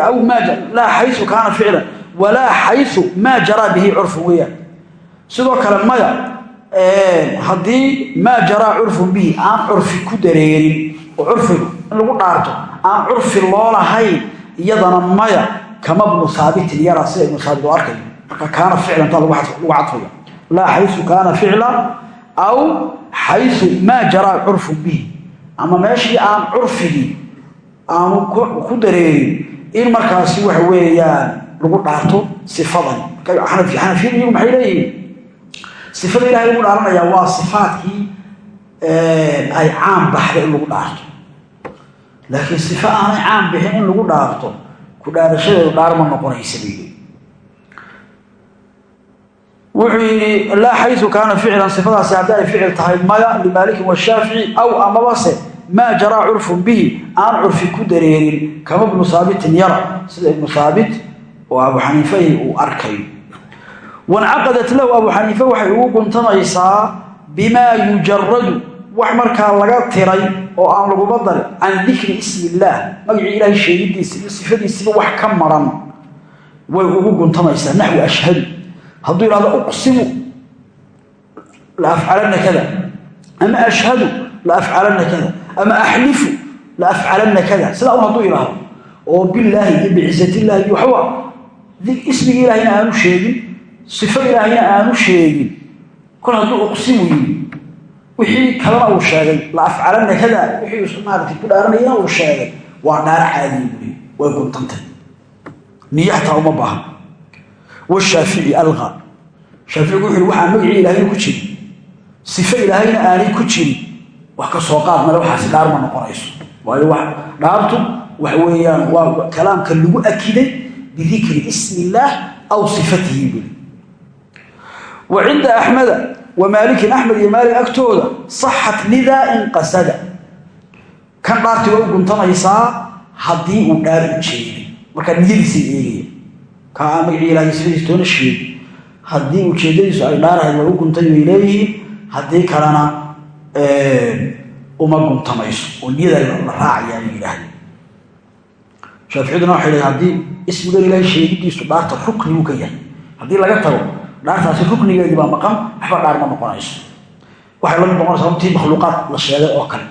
aw maa laa xayu kaana ficlan walaa xayu maa jaraa bihi curfun weeyaan sidoo kale maya haddii maa jaraa curfun bihi aan curfi ku dareerin oo curfigu in lagu dhaarto aan curfi loolahayn iyadana maya kama bnu haabitin yara sida ibnu haabit oo arkayo marka kaana ficlan taa lagu cadfaya laa xayu kaana ficla aw xayu maa jaraa curfun bihi ama meeshii aan curfigii aanu ku dareerin in markaasi waxa weeyaan lagu dhaarto sifadan. Xanafiyadu iyagu maxay leeyihiin? Sifada ilahay lagu dhaaranayaa waa sifaadkii ay caan baxday in lagu dhaarto. Laakiin sifo aanay caan bixin in lagu dhaarto ku dhaarashadeedu dhaar ma noqonaysa bayli wuxuu yidhi laa xayu kaana ficlan sifadaasi haddii ay ficil tahay maya limaalikin washaafici aw amabase maa jaraa curfun bihi aan curfi ku dareerin kama ibnu haabitin yara sida ibnu haabit oo abu xaniifay uu arkayo wancaqadat lahu abu xaniife waxay ugu guntamaysaa bimaa yujaradu wax markaa laga tiray oo aan laguba darin can dikri ismi illaah magacii ilaahay sheegidiisa iyo sifadiisiba wax ka maran. Way ugu guntamaysaa naxwi ashhadu hadduu yidhahdo uqsimu la afcalanna kada. Ama ashhadu la afcalanna kada ama axlifu la afcalanna kada sidaa un hadduu yidhaahdo oo bilaahi iyo bicizatillahi iyo waxba ismigii ilaahayna aanu sheegin sifo ilaahayna aanu sheegin kol hadduu uqsimu yimi wixii kalena uu sheegay la afcalanna kada wixii maaragtay ku dhaaranayana uu sheegay waa dhaar caadiya buuli way guntantay niyo xataa uma baahan washaafici alqa shaaficigu wuxu waxaa magacii ilaahayna ku jirin wax ka soo qaad male waxaasi dhaar ma noqonayso. Waayo dhaartu waxa weeyaan waa kalaamka lagu akiday bidikri ismi illaah aw sifatihi buli. Wa cinda axmeda wa maalikin axmed iyo maalik agtooda saxat lidaa inqasada kan dhaartii way u guntamaysaa haddii uu dhaar u jeeday. Markaa niyadiisay eegaya ka aan magacii ilahay toona sheegi haddii ujeedadiisu ay dhaarahayd way u guntay way leeyihiin. Haddii kalena uma guntamayso oo niyada la raacayaa bay yidhaahda shaaficiyaduna waxay leeyiin haddii ismigan ilaahay sheegidiisu dhaarta rukni uu ka yahay haddii laga tago dhaartaasi ruknigeedii baa maqan waxba dhaar ma noqonayso. Waxay la mid runtii makhluuqaad la sheegay oo kale.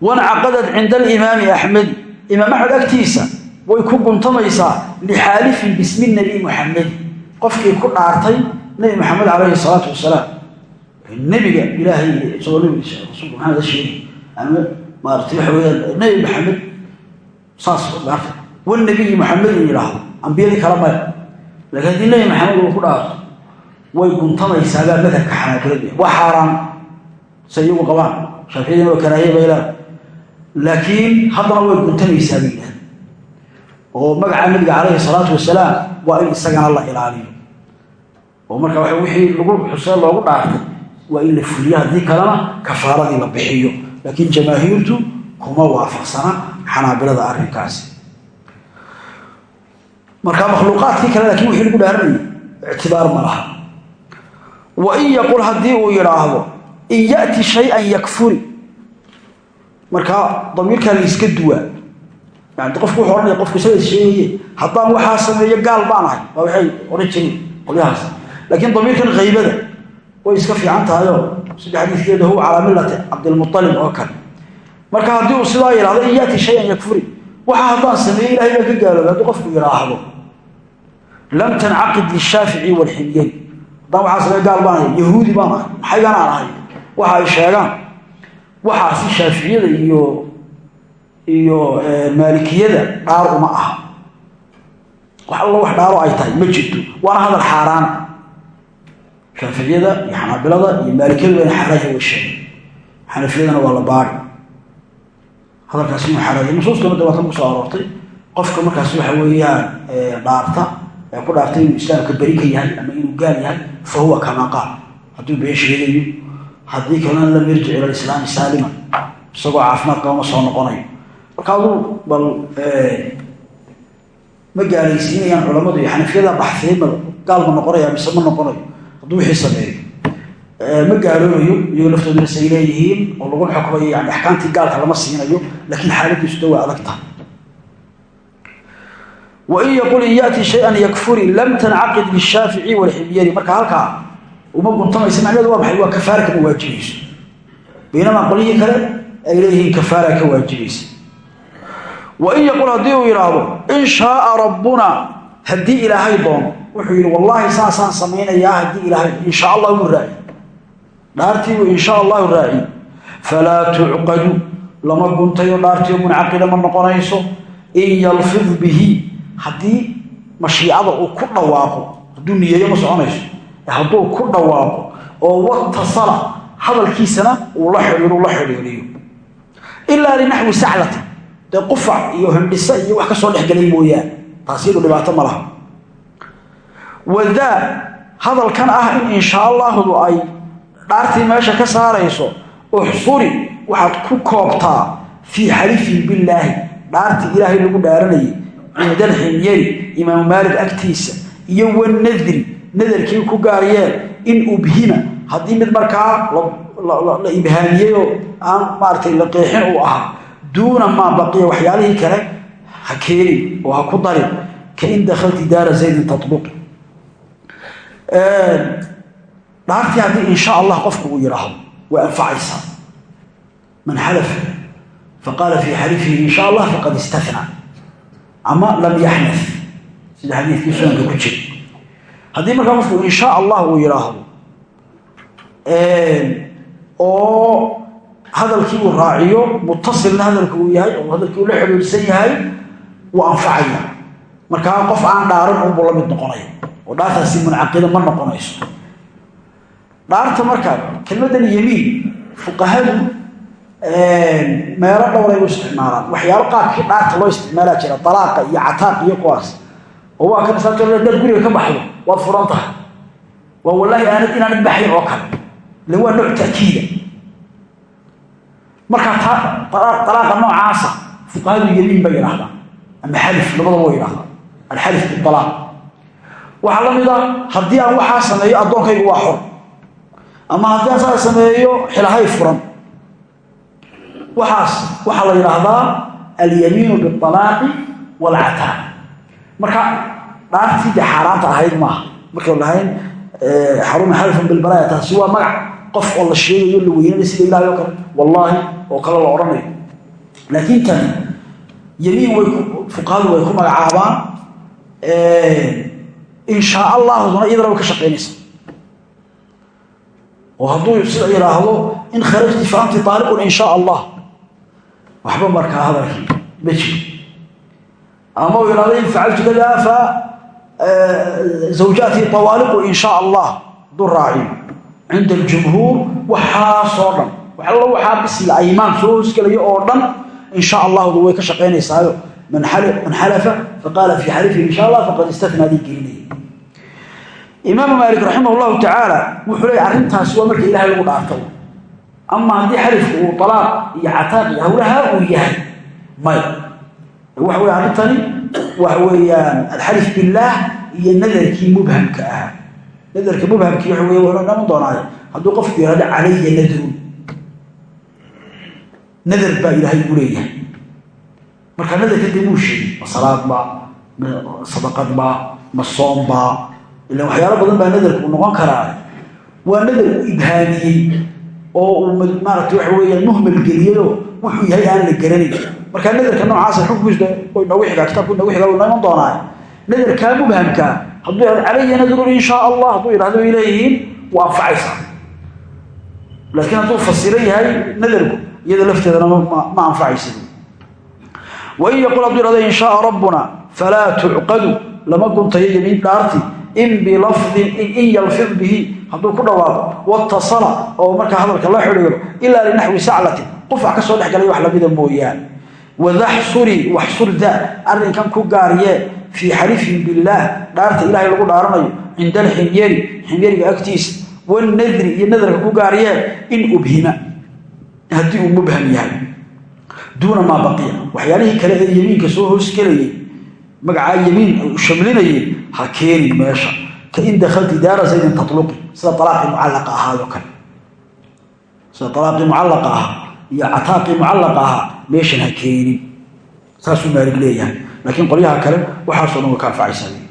Wancaqadad cinda alimaami axmedi imaam axmed agtiisa way ku guntamaysaa lixaalifin bismi nabi muxamedi qofkii ku dhaartay nebi maxamed calayhi salaatu wasalaam nebiga ilaahay isagoo nbig rasuulka maxamed sheegi ama maarata waxa weyaan nebi maxamed saas dhaartay wanabiyi muxamed in yidhaahdo ambiyadii kala maya laakiin haddii nebi maxamed uu ku dhaarto way guntamaysaabaa madhabka xanaabilada waa xaaraan se iyagu qabaan shaaficiyadina waa karaahiya baylaan laakiin haddana way guntamaysaa bay yidhahda oo magaca nabiga calayhi salaatu wasalaam waa in isagana la ilaaliyo. Oo marka wa wixii lagu xusee loogu dhaartay waa in la fuliyo haddii kalena kafaaradii la bixiyo. Laakiin jamaahiirtu kuma waafaqsana xanaabilada arrinkaasi. Marka makhluuqaadkii kale lakiin wixii lagu dhaaranayay ictibaar ma laha. Wa in yaqul haddii uu yidhaahdo in ya'ti shay-an yakfuri. Markaa damiirkaa layska duwaa. Yani qofku wuxuu odhanaya qofku isaga sheegaye haddaan waxaa sameeyo gaal baan ahay. Waa waxay odhan jireen qolyahaas. Laakiin way iska fiican tahayoo sida xadiiskeeda huwa calaa millati cabdilmualib oo kale. Marka haddii uu sidaa yidhahdo in yaati shayan yakfuri. Waxa haddaan sameeye ilahay baa ka gaalooba haddii qofku yidhaahdo. Lam tancaqid lishaafici walximyari haddaan waxaa sameeye gaal baan ahay yahuudi baan ahay ahay? Waxa ay sheegaan. Waxaasi shaaficiyada iyo iyo maalikiyada dhaar uma aha. Wax allo wax dhaaro ay tahay ma jirto. Waana hadal xaaraan shaaficiyada iyo xanaabilada iyo maalikiyadu ina xaaraaya way xanafiyadana waa la baari. Hadalkaasi inuu xaaraaya nusuuskana de waatan ku soo aroortay qofka markaas waxa weeyaan dhaarta ee ku dhaartay inuu islaamka beri ka yahay ama inuu gaal yahay fa huwa kamaa qaal. Hadduu been haddii kalena lam yarjic ila lislaami saaliman isagoo caafimaad qaba ma soo noqonayo. Marka aduu bal ma gaalaysiinayaan culamadu iyo xanafiyada baxsiyay ma gaal ma noqonaya mise ma noqonayo hadduu wixii ma gaaloobayo iyagoo laftooduna say leeyihiin oo lagu xukmayo yani axkaamtii gaalka lama siinayo laakiin xaaladiisu da waa adag tahay. Wain yaqul in yaati shay-an yakfuri lam tancaqid lishaafici walximyari marka halkaa uma guntamaysa macnaheedu waa maxay? Waa kafaara kama waajibayso baynamaa qolyihii kale ay leeyihiin kafaara ka waajibaysa. Wain yaqul haddii uu yidhaahdo in shaaa rabbuna haddii ilaahay doono wuxuu yidhi wallaahi saasaan samaynayaa haddii ilaahay insha allah uu raaci. Dhaartii buu insha allahu raaci. Falaa tucqadu lama guntayo dhaartiio muncaqida ma noqonayso. In yalfid bihi haddii mashiicada uu ku dhawaaqo hadduu ma soconayso hadduu ku dhawaaqo oo watasala hadalkiisana uu la xidhiiro la xidhiiriyo ilaa linaxwi saclati. Dee qufac iyo hindhisa iyo ka soo dhexgelay mooyaan taas iyadu dhibaato ma laha wadaa hadalkan ah in insha allaahdu ay dhaartii meesha ka saarayso uxsuri waxaad ku koobtaa fii xalifin billaahi. Dhaartii ilaahay lagu dhaaranayay cinda alximyari imaamu maalig agtiisa iyo wanadri nadarkii ku gaariyeen in ubhima haddii mid markaa la ibhaamiyeyoo aan maaratay la qeexin uu ahaa duuna maa baqiya waxyaalihii kale ha keenin oo ha ku darin. Kain dakhalti daara zaydin tatluqi dhaartii haddii insha allah qofku uu yidhaahdo way anfacaysaa man xalafa faqaala fii xalifihi insha allah faqad istana ama lam yaxnaf. Sida xadiidkii sunanka ku jira. Haddii markaa qofku insha allah uu yidhaahdo oo hadalkii uu raaciyo mutasilna hadalka uu yahay oo hadalkii uu la xidhiidhsan yahay wuu anfacaya. Markaa qof aan dhaaran unbuu la mid noqonaya oo dhaartaasi muncaqida ma noqonayso. Dhaarta markaa kelmadan yemiin fuqahadu meelo dhowray u isticmaalaan. Waxyaalo qaabkii dhaarta loo isticmaalaa jira dalaaqa iyo cataaq iyo kuwaas. Oo waa kan sababto dad guriga ka baxdo waad furan tahay waa wallaahi aanad inaanad baxayn oo kale. Ile waa nooc ta'kiida markaa dalaaqa noocaasa fuqahadu yemiin bay yidhaahdaan ama xalif labadaba way yidhahdaan alxalif bialaaq waxaa la mid a haddii aan waxaa sameeyo addoonkaygu waa xor. Ama haddii aan sameeyo xilahay furan. Waxaas waxaa la yidhaahdaa alyamiinu bialaaqi waalcataaq marka dhaartii dee xaaraanta ahayd maaha. Markay lahayn xaruma xalifan bilbalaaya taasi waa magac. Qof oo la sheegayo la weynana sida ilahay oo kale. Wallaahi oo kale la odhanayo. Laakiin tani yemiin way fuqahadu way ku magacaabaan inshaa allahduna iyadana way ka shaqaynaysa oo hadduu sida yidhaahdo in kharajti fa anti taaliqun in shaa allah waxba markaa hadalkii ma jiro ama uu yidhahdo in facaltu kada fa zawjaatii tawaaliqu in shaa allah hadduu raaciyo. Cinda aljumhuur waxaasoo dhan. Waxallo waxaa bisla aymaan soo hoosgelaya oo dhan in sha allahdu way ka shaqaynaysaayo man xalafa faqaala fii xalifihi in sha allah faqad istatnaa dii gelinaya imaamu maalik raximah llahu tacaala wuxuu leeyay arrintaasi waa marka ilahay lagu dhaarto ama haddii xalifku uu alaaq iyo cataaq iyo hawlaha uu yahay may waxa wey arrintani waxa weeyaan alxalif billaah iyo nadarkii mubhamka ahaa nadarka mubhamkii waxa wey waa dhaman doonaaye hadduu qofku yihahdo calaya nadrun nadar baa ilaahay ugu leeyahay marka nadarka dee muu sheegi ma salaad baa ma sadaqad baa ma soom baa ilan waxyaalo badan baa nadarku noqon karaa. Waa nadar uu ibhaamiyey oo uu maarata waxa weeyaan muhmal geliyado wuxuu yahay aan la garanayn. Markaa nadarka noocaasa xukunkiisa way noogu xigaa kitaabku noogu xigaa wuu noo iman doonaa nadarkaa mubhamkaa hadduu yihahdo calaya nadrun in shaa allah hadduu way leeyihiin waa anfacaysaa laakiin hadduu fasiran yahay nadarku iyada lafteedana ma anfacaysa wain yaqul hadduu yhahdo in shaaa rabbuna falaa tucqadu lama guntayo yemiin dhaarti in bilafdin in yalfid bihi. Hadduu ku dhawaaqo watasala oo markaa hadalka la xidhiiro ilaa linaxwi saclatin. Qof wax ka soo dhex galay wax lamida mooyaane. Wadaxsuri waxsur daa arrinkan ku gaariyee fii xalifin billaah. Dhaarta ilaahay lagu dhaaranayo cinda alximyari ximyariga agtiisa wanadri iyo nadarka ku gaariyee in ubhima. Haddii uu mubham duuna maa baqiya. Waxyaalihii kale ee yemiinka soo hoosgelayay magacaa yemiin u shamlinayay ha keenin meesha. Ka in dakhalti daara zaydin tatluqi sida alaaqii mucallaqa ahaayoo kale. Sida alaaqii mucallaqa ahaa iyo cataaqii mucallaqa ahaa meeshan ha keenin. Saasuu maalig leeyahay. Laakiin qolyaha kale waxaasoo dhan way ka anfacaysaa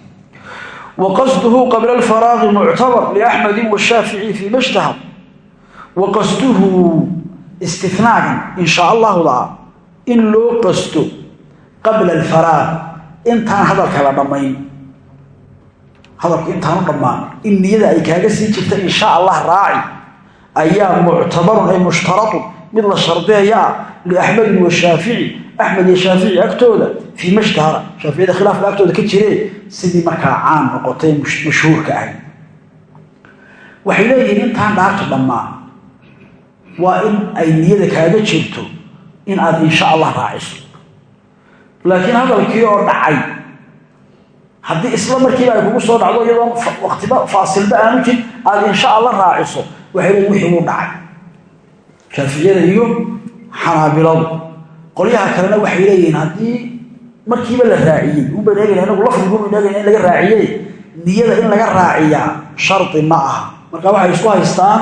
waqasduhu qabla alfaraaqi muctabar liaxmedin washaafici fii ma ishtahar waqasduhu istinaagan in shaa in loo qasto qabla alfaraaq intaan hadalka la dhammayn. Hadalku intaanu dhammaan in niyada ay kaaga sii jirta in sha allah raaci ayaa muctabarun ay mushtaratun. Mid la shardeeya ah liaxmedin washaafici axmed iyo shaafici agtooda fii mashtahara. Shaaficiyada khilaafka agtooda ka jiree sidii markaa caan noqotay mashhuurka ahay waxay leeyihiin intaan dhaartu dhammaan waa in ay niyada kaaga jirto in aad insha allah raaciso. Laakiin hadalkii oo dhacay haddii isla markiiba ay kugu soo dhacdo iyadoon waktiba faasilba aanu jir aada insha allah raaciso waxay wixii uu dhacay. Shaaficiyada iyo xanaabiladu. Qolyaha kalena waxay leeyihiin haddii markiiba la raaciyey unban eegayna inagu lafdigun eegayna in laga raaciyey niyada in laga raaciyaa shardi ma aha. Marka waxay isku haystaan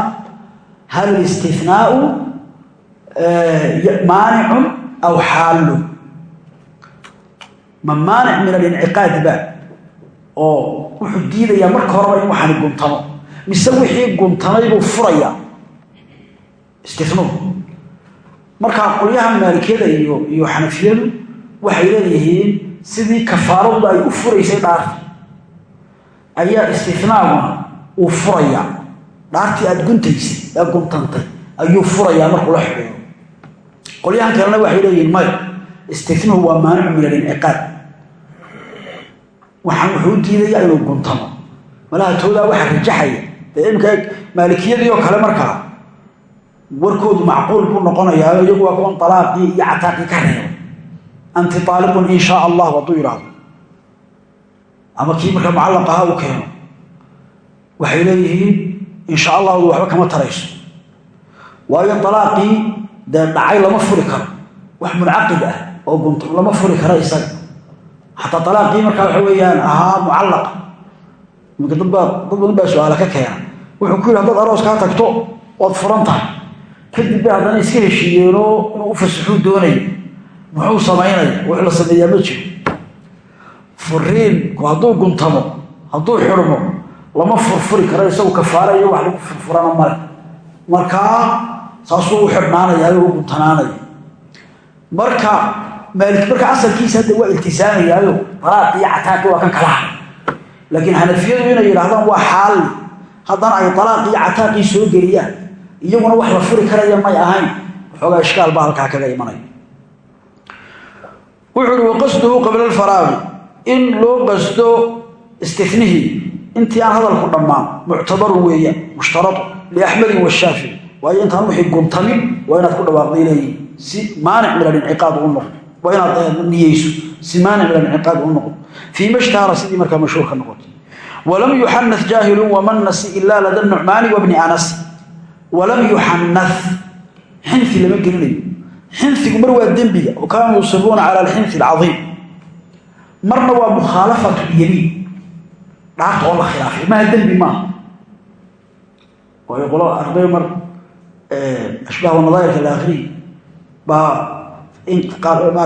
hal istinaau maanicun aw xaalun. Ma maanic min alinciqaad ba? Oo wuxuu diidayaa marka horeba in waxaani guntamo mise wixii guntamay buu furaya? Istinuhu markaa qolyaha maalikiyada iyo xanafiyadu waxay leeyihiin sidii kafaaradu ay u furaysay dhaarta ayaa istinaaguna uu furaya dhaartii aada guntaysay ee guntantay ayuu furayaa markuu la qolyahan kalena waxay leeyihiin maya istinuhu waa maanicu min alinciqaad waxaan wuxuu u diidaya inuu guntamo. Malaha toodaa waxaa rajaxaya dee maalikiyadii oo kale markaa warkoodu macquul buu noqonayaa iyagu waa kuwan alaaqii iyo cataaqii ka reebo. Anti aaliqun in shaa allah hadduu yidhaahdo ama kii marka mucallaq ahaa uu keeno. Waxay leeyihiin in sha allahdu waxba kama tarayso. Waayo alaaqii dee dhacay lama furi karo. Wax muncaqid ah oo gunto lama furi karo isaga. Xataa alaaqii markaa waxa weeyaan ahaa mucallaqa iminka dadbaa dad badan baa su'aala ka keena wuxuu ku yidhi hadaad aroos kaa tagto waad furan tahay. Kadib bay haddana iska heshiiyeenoo inuu u fasaxuu doonaya muxuu samaynaya wux la sameeyaa ma jiro. Furiinku hadduu guntamo hadduu xidhmo lama furfuri karo isagu kafaarayo wax lagu furfurana male. Markaa saasuu u xidhnaanaya u guntanaanaya marka marka asalkiisa hadda waa iltisaamayaayo alaaq iyo cataaqi waa kan kala laakiin xanafiyadu inay yidhaahdaan waa xaalli haddana ay alaaq iyo cataaqii soo geliyaan. Iyaguna wax la furi karaya may ahayn. Waxoogaa ishkaal baa halkaa kaga imanaya. Wuxuu uhi waqasduhu qabla alfaraaqi in loo qasdo istinihii intii aan hadalku dhammaan muctabaru weeyaan mushtaradu liaxmedin waayo intaan wixii guntamin waa inaad ku dhawaaqday leeyihiin si maanic min alinciqaad u noqdo waa inaad niyeyso si maanic min alinciqaad u noqdo fii mashtahara sidii markaa mashhuurka noqotay walam yuxanath jaahilun wamanasi ilaa lada nucmaani wabni anas. Walam yuxanath xinfi lama gelinayo xinfigu mar waa dembiga oo kaanuu yusiruuna cala alxinfi alcadiim marna waa mukhaalafatu lyamiin dhaarta oo la khilaafay maha dembi maaha waayo qolo arday mar ashbaah wanadaa'irka alaakhiriin baa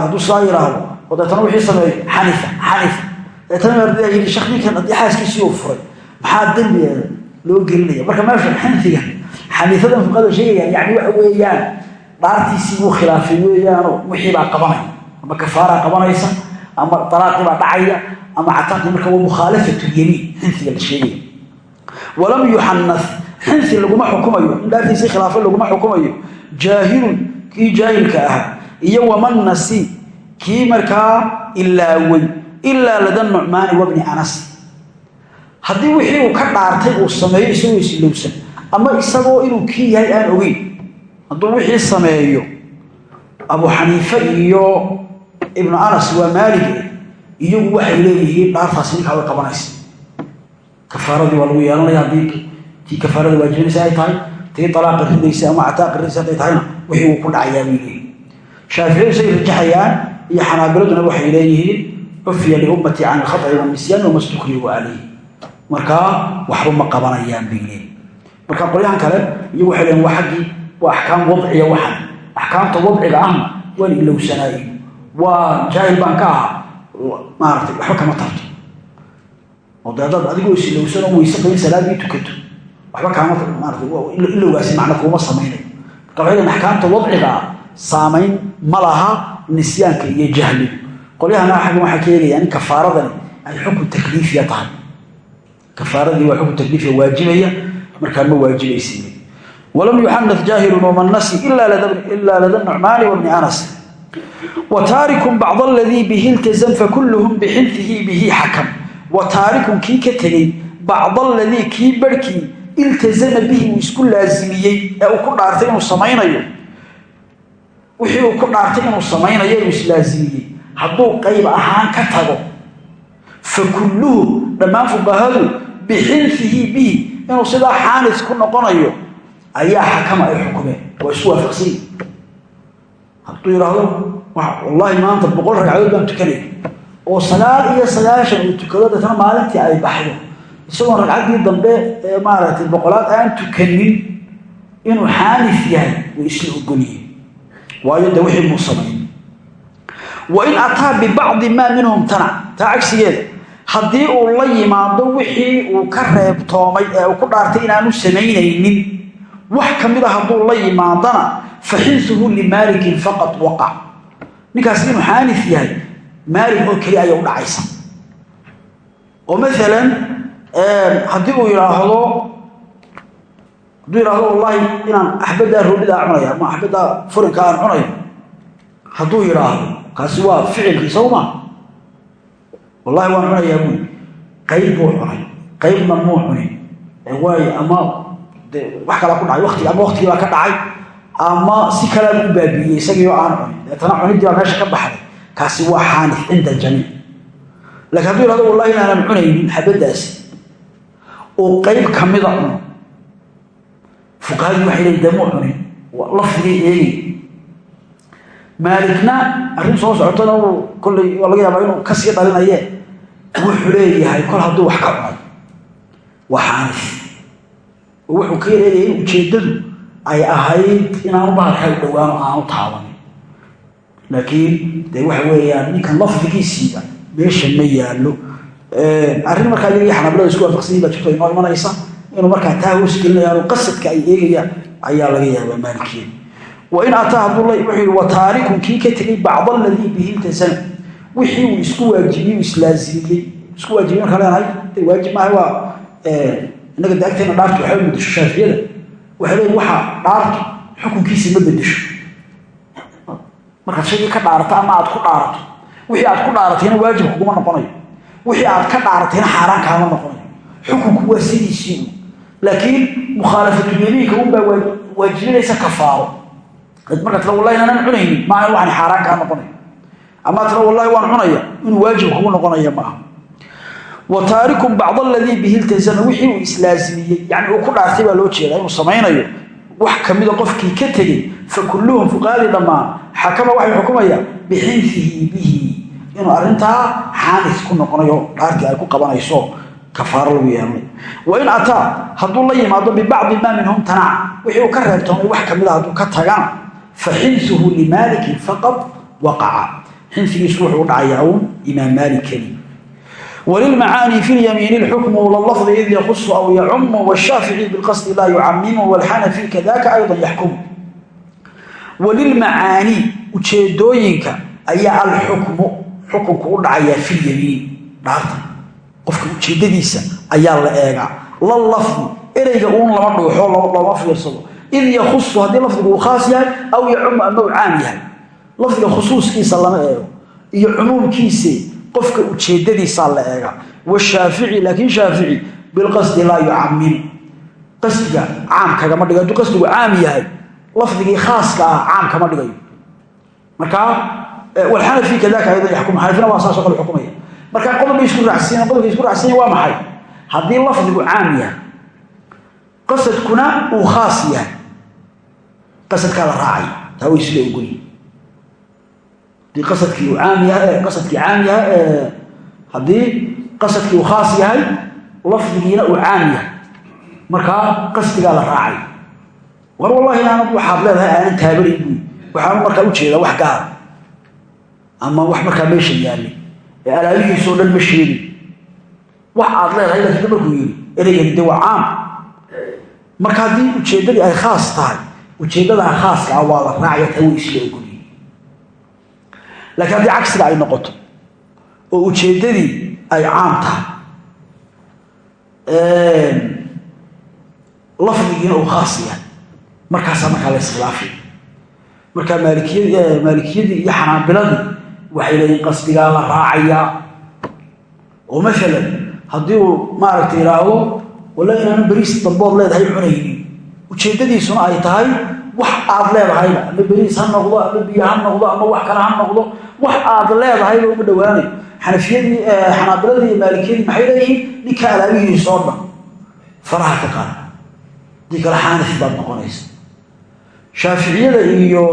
hadduu saa yidhaahdo oo deetana wixii sameeyo xanifa xanifa deetana arday yidhi shekh ninkan haddii xaaskiisii uu furay maxaa dembi loo gelinaya? Marka meesha xinfiga xaniifada fuqada sheegayaan yani waxa weeyaan dhaartiisii buu khilaafay weeyaanoo wixii baa qabanaya. Ama kafaaraa qabanaysa ama alaaqii baa dhacaya ama cataaqii marka waa mukhaalafatu lyamiin xinfiga la sheegaya walam yuxanath xinfi laguma xukumayo in dhaartiisii khilaafay laguma xukumayo. Jaahilun kii jaahilka ahaa iyo wamanasi kii markaa ilaaway ilaa lada nucmaani wabni anas. Haddii wixii uu ka dhaartay uu sameeyo isagoo isilowsan ama isagoo inuu kii yahay aan ogeyn hadduu wixii sameeyo abu xaniife iyo ibnu anas waa maalige iyagu waxay leeyihiin dhaartaasi ninkaa way qabanaysa. Kafaaradii waa lagu yeelanaya haddii tii kafaarada waajibinaysa ay tahay tii alaaqa ridaysa ama cataaqa ridaysa hadday tahayna wixii uu ku dhacayaa bay leeyihiin shaaficiyadu say rajaxayaan iyo xanaabiladuna waxay leeyihiin cufiya liummati can ilkhaطci wanisyaan wama stukrihu calayh markaa waxba ma qabanayaan bay leeyihiin marka qolyahan kale iyagu waxay leeyihiin waa xaggii waa axkaam wadciya waxan axkaamta wadciga ahna waan ilowsanaayo waa jaahil baan ka ahaa maaragtay waxba kama tarto oo dee dad adigoo isilowsan oo weyse qabin salaadii tukato waxba kaama maarata ilowgaasi macna kuuma samaynayo leeyihiin axkaamta wadciga saamayn ma laha nisyaanka iyo jahligu qolyahana xaggan waxay ka eegayaan in kafaaradani ay xukun takliifiya tahay. Kafaaradii waa xukun takliifiya waajibaya markaa ma waajibaysiiye walam yuxanath jaahilun wamanasi ila lada nucmaani wabni anas. Wa taarikun bacd aladii bihi iltazam fakulluhum bixinfihi bihi xakam. Wa taarikun kii ka tegey bacd aladii kii barhkii iltazama bihi uu isku laasimiyey ee uu ku dhaartay inuu samaynayo. Wixii uu ku dhaartay inuu samaynayo inuu islaasimiyey hadduu qayb ahaan ka tago fa kulluhu dhammaan fuqahadu bixinfihi bihi inuu sidaa xaanis ku noqonayo ayaa xakama ay xukumeen. Waa isu waafaqsanya hadduu yidhaahdo wallaahi maanta boqol ragcadood baan tukanaya oo sagaal iyo sagaashan uu tukado deetana maalintii ay baxdo isagoon ragcaddii dambe ee maaragtay boqolaad aan tukanin inuu xaanis yahay way isla ogolyihin waayo de wixii muu samayn wa in ataa bibacdi maa minhum tanac taa cagsigeeda haddii uu la yimaado wixii uu ka reebtoomay ee uu ku dhaartay inaanu samaynaynin wax ka mid a hadduu la yimaadana fa xinsuhu limaalikin faqad waqac ninkaas inuu xaanis yahay maalik oo keli aya u dhacaysa. Oo maalan haddii uu yidhaahdo hadduu wallaahi inaan axbaddaa roodhidaa cunaya ama axbaddaa furinka aan cunayo. Hadduu yidhaahdo kaasi waa ficilkii sawma. Wallahi waan cunayaa buuli qayb buu cunay. Qaybna muu cunin. Waayo ama wax kalaa ku dhacay wati ama waktigii ka dhacay ama si kalea u baabiiyey isagii oo aan cunin. Deetana cuniddii baa meesha ka baxday. Kaasi waa xaanif cinda aljamiic lakiin hadduu yhahdo wallahi inaanan cunaynin xabaddaasi oo qayb kamida cuno. Fuqahadii waxay leeyiin dee muu cunin lafdigay eegay maalikna arrin soo socotona uu kolley waa laga yaabaa inuu ka sii dhalinaye wuxuu leeyahay kol hadduu wax ka cunay waa xaanif wuxuu ka leeyahay in ujeeddadu ay ahayd inaanu bahalkaa u dhowaano aanu taabanin laakiin dee waxa weeyaan ninkan lafdigiisiiba meesha ma yaallo arrin markaa iyaga iyo xanaabilada isku waafaqsanyay baa jirto inoo imanaysa? Inuu markaa taa hoos gelinayaano qasadka ay eegayaan ayaa laga yaabaa maalikiyada wain ataa hadduu wuxuu yihi wa taarikun kii ka tegey bacd aladii bihi iltasama wixii uu isku waajibiyey islaazimiyey isku waajibiye markaa leenahay de waajib maaha waa innaga de agteena dhaartu waxba shaafiyada. Waxay leeyiin waxa dhaartu xukunkiisii ma bedesho. Markaad shaygii ka dhaarato ama aad ku dhaarato. Wixii aad ku dhaaratayna waajib kuguma noqonayo wixii aad ka dhaaratayna xaaraan kaama noqonayo xukunku waa sidiisii laakiin mukhaalafatu yamiinka unbaa waajibinaysa kafaaro. Markaa tira wallahi inaanan cunaynin maaha waxaan xaaraan kaa noqonaya amaa tira wallahi waan cunaya inuu waajib kugu noqonaya maaha wa taarikun bacd aladii bihi iltasama wixii uu islaasimiyey yani uu ku dhaartay baa loo jeedaa inuu samaynayo. Wax kamida qofkii ka tegey fa kulluhum fuqaadii dhammaan xakama waxay xukumayaan bixinfihi bihi inuu arintaa xaanis ku noqonayo dhaartii ay ku qabanayso kafaaro lagu yeelnay wain ataa hadduu la yimaado bibacdi maa minhum tanac wixii uu ka reebtoomay wax kamida ah hadduu ka tagana fa xinsuhu limaalikin faqad waqaca. Xinsigiisu wuxuu dhacaya un imaam maali keli. Wlilmacaani fi lyamiin xukmu lafdi id yakusu aw yacumu wshaafici biqasdi laa yucamimu wlxanafi kadaka ayضa yaxkumu. Walilmacaani ujeedooyinka ayaa xukunku u dhacaya fi lyamiin dhaarta. Qofka ujeedadiisa ayaa la eegaa. La lafdi ereyga uun lama dhuuxo looma fiirsado. Id yakusu haddii lafdigu uu khaas yahay aw yacumu ama caam yahay. Lafdiga khusuuskiisa lama eego. Iyo cumuumkiise qofka ujeedadiisaa la eega washaafici laakiin shaafici bilqasdi laa yucamim qasdiga caam kagama dhigo hadduu qasdigu caam yahay. Lafdigii khaaska ah caam kama dhigayo. Markaa walxanafi kadaka aydan yaxkum xanafina waa saasoo kale xukumaya. Markaa qodobay isku raacsiiyan qodobkay isku raacsiiyan waa maxay? Haddii lafdigu caam yahay qasadkuna uu khaas yahay qasadkaa la raacay taa way sila ogolyi haddii qasadkii uu caam yahay qasadkii caam yahay haddii qasadkii uu khaas yahay lafdigiina uu caam yahay. Markaa qasdigaa la raacay. War wallahi inaanad waxaad ama wax markaa meesha yaallay ee alaabihiisoo dhan ma sheegin. Wax aad leedahay laakiin markuu yidhi ereygani de waa caam marka haddii ujeeddadii ay khaas tahay ujeeddadaa khaaska ah waa la raacaya taa way isla ogolyihin laakiin haddii cagsiga ay noqoto oo ujeeddadii ay caam tahay lafdigiina uu khaas yahay markaasaa markaa la iskhilaafay maalikiyad maalikiyadii iyo xanaabiladii waxay leeyihiin qasdigaa la raacayaa oo maalan haddii uu maaragta idhaahdo walla inaanu beriis dambood leedahay cunaynin ujeeddadiisuna ay tahay wax aad leedahayba ama beriis ha noqdo ama biyo ha noqdo ama wax kale ha noqdo wax aad leedahayba uma dhowaanayo xanafiyadii xanaabiladii iyo maalikiyadii maxay leeyihiin? Ninka alaabihiisa oo dhan. Faraha ka qaada. Hadii kale xanafi baad noqonaysa. Shaaficiyada iyo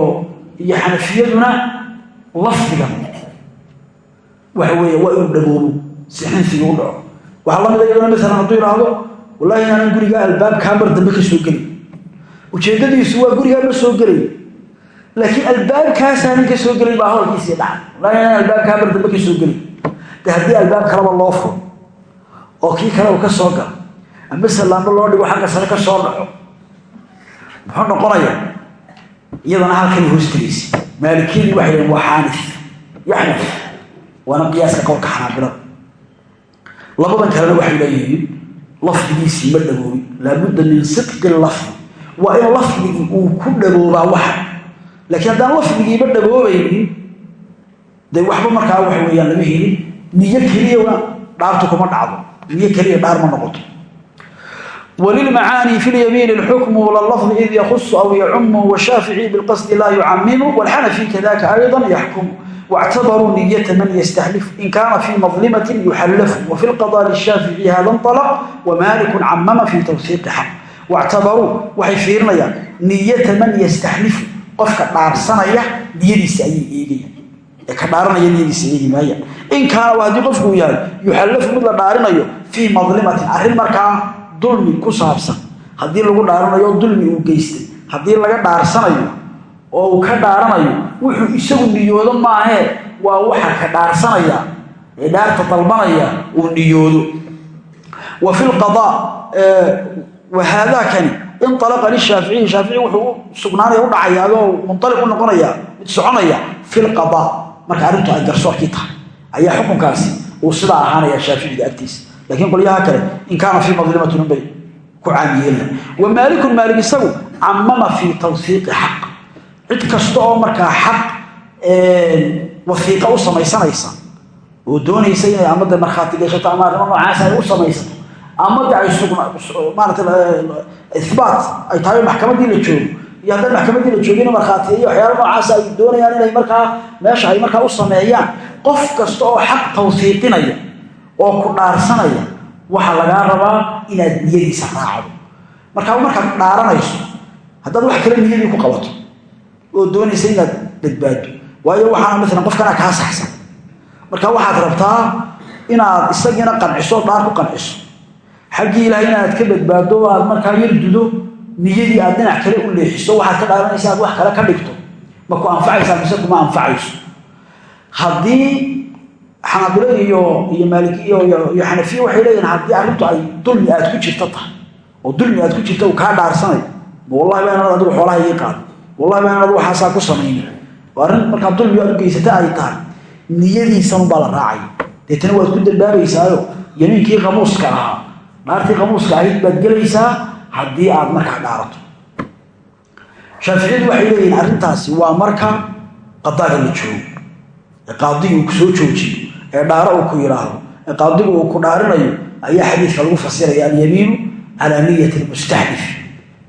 iyo xanafiyaduna lafdiga waxa weeye waa inuu dhaboobo si xinsiga u dhaco. Waxaa lamida iyadana masalan hadduu idhaahdo wallahi inaanan guriga albaabkaa mar dambe ka soo gelin. Ujeeddadiisu waa gurigaa ma soo gelay laakiin albaabkaasaanan ka soo gelin baa hadalkiisii dhacay wallahi inaanan albaabkaa mar dambe ka soo gelin. De haddii albaab kaleba loo furo oo kii kale uu ka soo galo ama salaamo loo dhigo xagga sare ka soo dhaco muxuu noqonayaa iyadana halkay hoosgelaysa maalikiyadii waxay leeyiin waa waana qiyaaska qowlka xanaabilada labadan kalena waxay leeyihiin lafdigiisii ma dhaboobin laabudda min sidqi lafdi waa in lafdigii uu ku dhaboobaa waxa laakiin haddaan lafdigiiba dhaboobaynin dee waxba markaa waxa weeyaan lama helin niyo keliya dhaartu kuma dhacdo niyo keliya dhaar ma noqoto وللمعاني في اليمين الحكم ولللفظ إذ يخص أو يعم والشافعي بالقصد لا يعمم والحنفي كذاك أيضا يحكم واعتبروا نية من يستحلف إن كان في مظلمة يحلف وفي القضاء للشافعي هذا انطلق ومالك عمم في توثيق حق واعتبروا waxay fiirinayaan niyada man yastahlif qofka dhaarsanaya niyadiisa ay eegayaan ee ka dhaaranaya niyadiisa eegayaan in kaana waadi qofku yahay yuhallaf mid la dhaarinayo fi madlimatin arrin markaa dulmi ku saabsan haddii lagu dhaaranayo dulmi uu geystay haddii laga dhaarsanayo oo uu ka dhaaranayo wuxuu isagu niyoodo maahe waa waxa ka dhaarsanaya ee dhaarta dalbanaya uu niyoodo. Wa fi lqada wahaadaakani inalaqa lishaaficiyi shaafici wuxuu sugnaanaya u dhacaya adoo u noqonaya mid soconaya fi lqada marka arrintu ay garsoorkii tahay ayaa xukunkaasi uu sidaa ahaanaya shaaficiga agtiisa lakiin qolyaha kale in kaana fii madlimatin unbay ku caamiyeela wa maalikun maalik isagu camama fii tawfiiqi xaq cid kasta oo marka xaq wafiiqa u samaysanaysa oo doonaysa inay amada markhaati gashato ama arrimo ay u samaysato ama de ay maarata ibaat ay tahay maxkamadii la joogo. Iyo haddaan maxkamadii la joogin markhaatiya iyo waxyaala noocaas ay doonayaan inay markaa meesha ay markaa u sameeyaan qof kasta oo xaq tawsiiqinaya oo ku dhaarsanaya waxaa lagaa rabaa inaad niyadiisa raacdo. Markaa markaad dhaaranayso haddaad wax kale niyadii ku qabato oo doonaysa inaad badbaado. Waayo waxaana maalan qofkana kaa saxsan. Marka waxaad rabtaa inaad isagiina qanciso dhaar ku qanciso. Xaggii ilahay inaad ka badbaado aad markaa yar dudo niyadii aad dhinac kale u leexiso waxaad ka dhaaranaysa aad wax kale ka dhigto. Ma ku anfacaysaa mise kuma anfacayso? Haddii xanaabilada iyo iyo maaliki iyo iyo xanafiya waxay leeyihiin haddii arrintu ay dulmi aad ku jirto tahay oo dulmi aad ku jirto uu kaa dhaarsanayo ma wallahi baa inaad adigu xoolaha ii qaado wallahi waxaasaa ku samaynin oo arrin markaa aad geysata ay tahay. Niyadiisanubaa la raacaya deetana waad ku dambaabaysaayo yamiinkii qamuuska ahaa. Dhaartii qamuuska ahayd baad gelaysaa haddii aad markaa dhaarato. Shaaficiyadu waxay leeyihiin arrintaasi waa marka qadaaga la joogo. Ee qaadiga uu ku soo joojiyo ee dhaaro uu ku yidhaahdo ee qaadigu uu ku dhaarinayo ayaa xadiidka lagu fasiraya alyamiinu calaa niyati lmustaxdif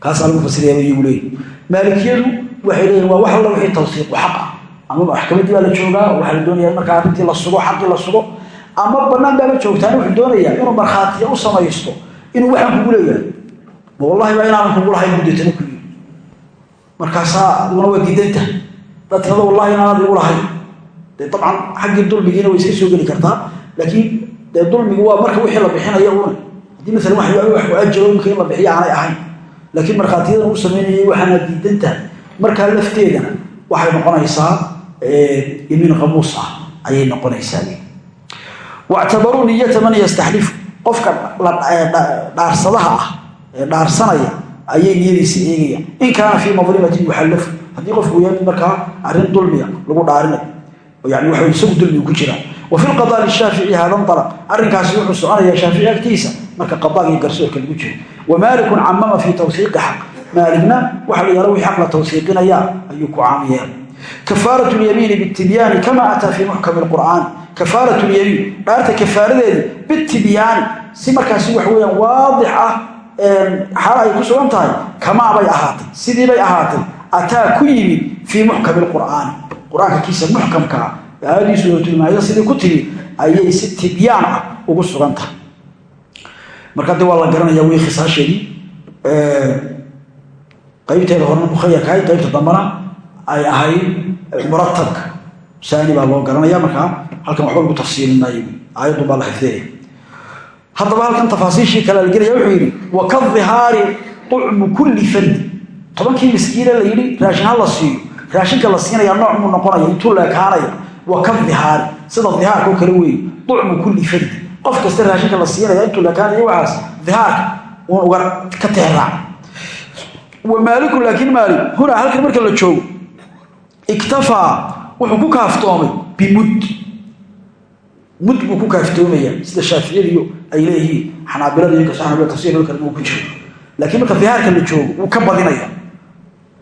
kaasaa lagu fasiraya bay iyagu leeyihiin maalikiyadu waxay leeyihiin waa wax alla wixii tawsiiqu xaq. Ah ama maxkamadii baa la joogaa waxaa la doonaya in markaa arrintii la sugo xaqii la sugo. Ama banaan baaba joogtaan wuxuu doonayaa inuu markhaatiya u samaysto inuu waxaan kugu leeyahay. Ma wallahi baa inaanan kugu lahayn muddatana ku yiri markaasaa adiguna waa diidanta dad tirada wallahi inaanad igu lahayn. Dee dabcan xaggii dulmigiina way iska soo geli kartaa laakiin dee dulmigu waa marka wixii la bixinayo una haddii maalan wax wax ku-ajiro imika in la bixiyo aanay ahayn laakiin markhaatiyadan uu samaynayay waxaana diidantahay. Markaa lafteedana waxay noqonaysaa yamiin qamuus ah ayay noqonaysaa. Wactabaruu niyata man yastaxlifu qofka dhaarsadaha ah ee dhaarsanaya ayay niyadiisa eegayaan in kaana fii madlimatin yuxallafu haddii qofku yahay markaa arrin dulmiya lagu dhaarinayo yani waxa isagu dulmigu ku jiraa wa fi lqadaa lishaafici hada nalaq arrinkaasi wuxuu soconayaa shaafici agtiisa marka qadaag iyo garsoorka lagu jiro wa maalikun camama fii tawsiiqi xaq. Maaligna waxa la yaalla wixii xaq la tawsiiqinayaa ayuu ku caamiyeen kafaarat lyamiini bitibyaani kama ataa fii muxkami lqur'aani kafaarat lyamiin dhaarta kafaaradeedi bitibyaani si markaasi wax weeyaan waadix ah xaal ay ku sugan tahay kamaa bay ahaatay sidii bay ahaatay ataa ku yimid fii muxkami lqur'aani qur'aanka kiisa muxkamkaa aayadii suuratulmaayida sidii ku timi ayay si tibyaan ah ugu sugan tahay marka de waa la garanaya wi khisaasheedii qaybteeda horena mukhayarka ahayd qaybta dambana ay ahayd muratabka saani baa loo garanaya markaa halkan waxba lagu tafsiilin maayo baa la xifdinaya haddaba halkan tafaasiishii kale la gelaya wuxuu yidhi wa ka dihaari tucmu kulli fardi tobankii miskiine la yidhi raashin la siiyo. Raashinka la siinaya nooc muu noqonaya intuu leekaanaya wa ka dihaari sida dihaarka oo kale weeye tucmu kulli fardi qof kasta raashinka la siinaya intuu leekaanaya waxaas dihaarka uun uga ka teeraac wa maaliku laakiin maalik hunaa halkan marka la joogo iktafaa wuxuu ku kaaftoomay bimud. Mud buu ku kaaftoomaya sida shaaficiyadiyo ay leeyihiin xanaabilada iyo kasaxanabila tafsiirka kale uu ku jiro. Laakiin marka dihaarka la joogo wuu ka badinaya.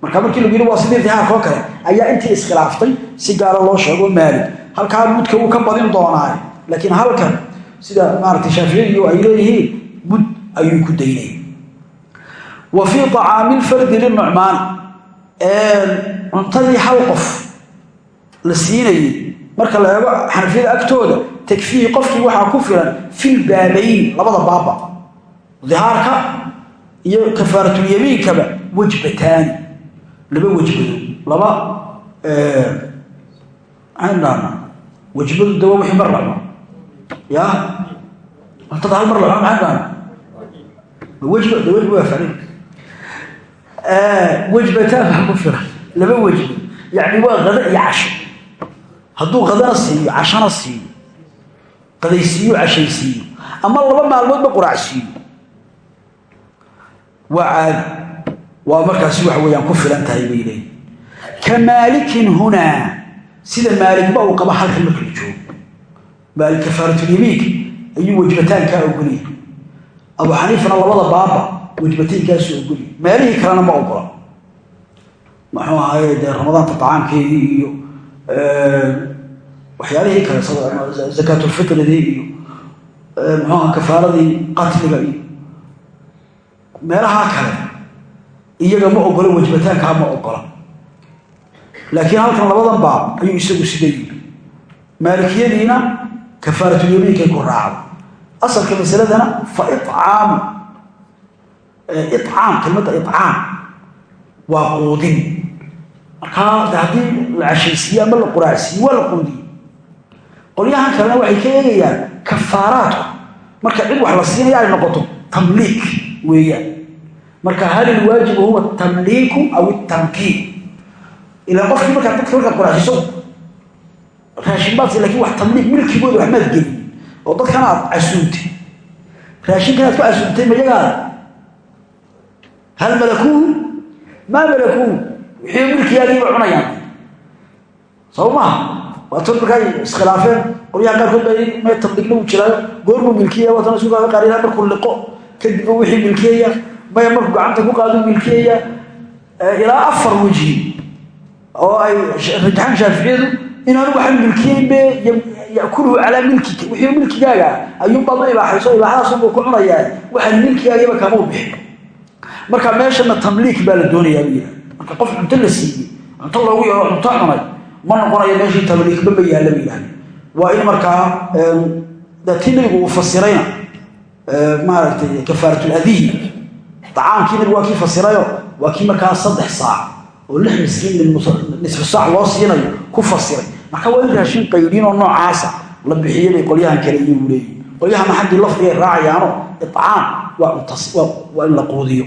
Marka markii lagu yidhi waa sidii dihaarka oo kale? Ayaa intii iskhilaaftay si gaara loo sheego maalik halkaa mudka wuu ka badin doonaa laakiin halkan sida maarata shaaficiyadiiyo ay leeyihiin mud ayuu ku daynaya wa fii acaami lfardi linucmaani cuntadii hal qof la siinayey marka la eego xanafiyada agtooda takfiihi qofkii waxaa ku filan fil baabayn labada baaba. Dihaarka iyo kafaaratulyamiinkaba wajbataani laba wajbado. Laba wajbadu dawa wixii mar lacno ya. Cuntada hal mar lacno maxaynu dhahnaa wajba de wajba waa farin wajbataan baa ku filan laba wajbo yacni waa qada iyo casho hadduu qadana siiyo cashana siiyo qadaysiiyo cashaysiiyo ama laba maalmoodba quraacsiiyo waa caadi waa markaasi waxa weeyaan ku filan tahay bay leeyiin ka maalikin hunaa sida maaligba uu qaba maalik kafaaratulyamiinka ayuu wajbataankaa ogoliyay abu xaniifana labada baaba wajbataynkaasu ogoliyay meelihii kalena ma ogola. Muxuu ahaye dee ramadaanta tacaamkeedii iyo waxyaalihii kale zakaatulfitridii iyo muxuuha kafaaradii qatliga iyo. Meelahaa kale iyaga ma ogola wajbataankaa ma ogola. Laakiin halkan labadan baab ayuu isagu sida yiri maalikiyadiina kafaaratulyamiinkay ku raacda asalka masaladana fa icaamu icaam kelmadda icaam waa quudin. Markaa haddii la cashaysiiye ama la quraacsiiye waa la quudiye qolyahan kalena waxay ka eegayaan kafaaraadku marka cid wax la siinaya ay noqoto tamliik weeyaan. Marka hal ilwaajibu huwa tamliiku aw itamkiin ilaa qofkii markaa dadka markaad quraacsiiso raashinbaadsi laakiin wax tamliik milkigooda wax maad gelin. Oo dadkan aad casuuntay raashinkan aad ku casuuntay mayagaada hal malakuuhu maa malakuuhu wixii milkigaagiiba cunayaan. Soo maha waatan markaa iskhilaafeen. Qolyaha qaarkood ba me tamliigna uu jiraayo goormuu milkiyaya waatan isu kaaga qaarina markuu liqo kadibba wixii milkiyaya maya markuu gacanta ku qaadu milkiyaya ilaa afar weji. Oo ay rajaxaan shaaficiyadu inaanu waxan milkiyeynbe yakuluhu calaa milkika wixii milkigaaga ayuunbaad u ibaaxayso ibaaxadaasunbuu ku cunayaa. Waxaan milkigaagaba kamau bixin. Marka meeshana tamliik baa la doonayaa bu yidhaha marka qof cunto la siiyey cunto loogu yeero cunto cunay ma noqonayo meeshii tamliikba ma yaalla ba yidhahda waa in markaa de tii nabigu uu fasirayna maaragtay kafaaratladiy acaamkii nabigu waa kii fasirayo waa kii markaa saddex saac oo lix miskiin nisfu saac loo siinayo ku fasiray marka waa in raashin qaydhiin oo noocaasa la bixiyay bay qolyahan kale iyagu leeyihiin qolyahana xaggii lafdigay raacayaano icaam waa in la quudiyo.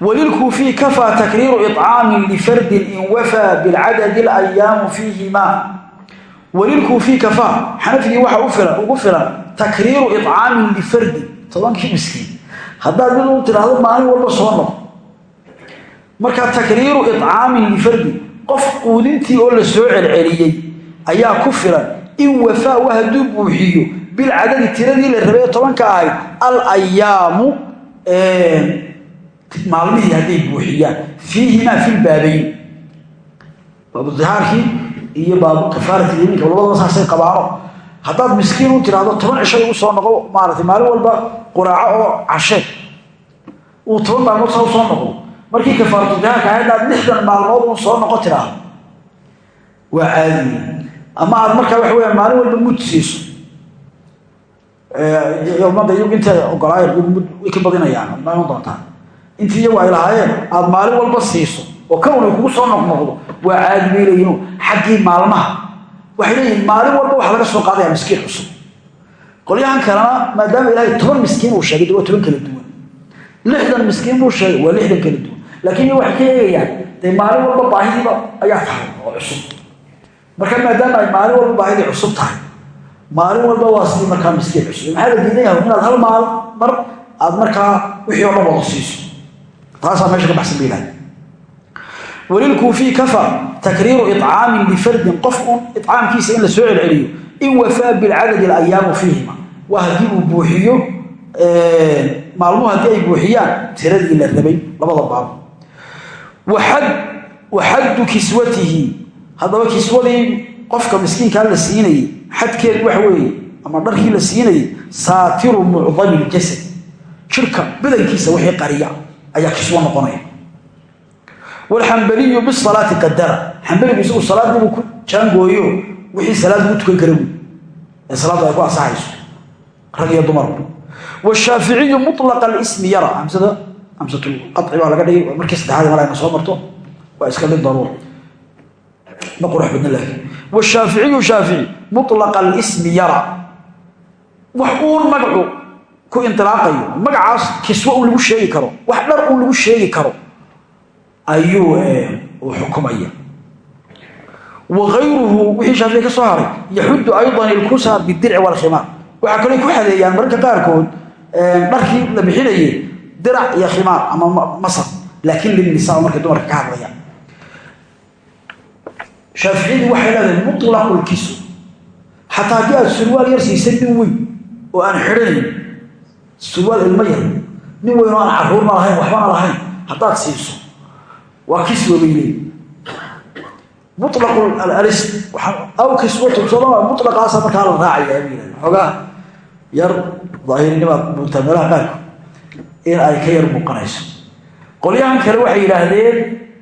Walilkuufiyi kafaa takriiru icaamin lifardin in wafaa bilcadadi alayaamu fiihima. Walilkuufiyi kafaa xanafigii waxaa ugu filan takriiru icaamin lifardin tobankii miskiin. Haddaad mid u tidhaahdo maalin walba soo noqo. Marka takriiru icaamin lifardin qof quudintii oo la soo celceliyey ayaa ku filan in wafaa wa hadduu buuxiyo bilcadadi tiradii la rabay tobanka ahayd al ayaamu maalmihii hadday buuxiyaan fiihimaa fi lbaabayn baabudihaarkii iyo baabu kafaarati yamiinka labadaba saasay qabaano. Haddaad miskiin u tidhaahdo toban cisho igu soo noqo maaratay maalin walba quraaco oo cashe. Uu toban maalmood saa u noqdo markii kafaaratudihaarka ahayd aad lixdan maalmood uu soo noqo tidhaahdo waa caadi. Ama aad markaa waxa weya maalin walba mud siiso. Ummadda iyagu intay ogolaayeen way ka badinayaan ma iman intii iyagu ay lahaayeen aada maalin walba siiso oo kawnay kugu soo noqnoqdo waa caadi bay leeyihiin xaggii maalmaha. Waxay leeyihiin maalin walba waxa laga soo qaadaya miskiin cusub. Qolyahan kalena maadaama ilaahay toban miskiin uu sheegay toban kala duwan. Lixdan miskiin buu sheegay waa lixdan kala duwan laakiin waxay ka eegayaan maalin walba baahidiiba ayaa tahay oo cusub. Marka maadaama ay maalin walba baahidii cusub tahay maalin walba waa sidii markaa miskiin cusub. Maxaa la diidan yahay? Inaad hal maal mar aada markaa wixii oo dhan wada siiso. Taasaa meesha ka baxsan bay lahay walilkuufiyi kafa takriiru icaamin lifardin qof un icaamkiisa in la soo celceliyo in wafaa bilcadadi alayaamu fiihima. Waa haddii uu buuxiyo maalmuhu haddii ay buuxiyaan tiradii baab waxaddu kiswatihi haddaba kiswadii qofka miskiinkaa la siinayay xadkeedu waxa weeye ama dharkii la siinayay saatiru mucdami ljasad jirka badankiisa wixii qariya ayaa kiswo noqonaya walxambaliyu bisalaati qadara xambaligu isagu salaadiibuu ku jaangooyo wixii salaad lagu tukan kara wey ee salaaddu ay ku asaxayso rag iyo dumarba washaaficiyu mulaqa alismi amsatulqaci baa laga dhigay markii saddexaad mal soo marto waa iska mid daruur. Ma qurux badna laakiin. Washaaficiyu shaafici mulaqa alismi yara. Wax uun magacu ku indilaaqayo magacaas kiswo un lagu sheegi karo wax dhar un lagu sheegi karo ayuu uu xukumaya. Waayruhu wixii shaafici ka soo haray yaxudu aydan ilkusa bidirci walkhimaar waxaa kaloo ku xadeeyaan mararka qaarkood dharkii la bixinayay dirac iyo khimaar ama masar. Laakiin lilnisaa markay dumarka ka hadlayaan shaaficiyadii waxay leedahay mutlaqu lkisu xataa haddii aad surwaal yar siisa nin weyn oo aan xidhanayn surwaal ilmo yar nin weyn oo aan caruurna lahayn waxbana lahayn haddaad siiso waa kiswa bay leeyi mulaqu alis aw kiswatu sooma mulaqaasa markaa la raacaya xoogaa yar daahirinimaad in ay ka yar muuqanayso qolyahan kale waxay yidhaahdeen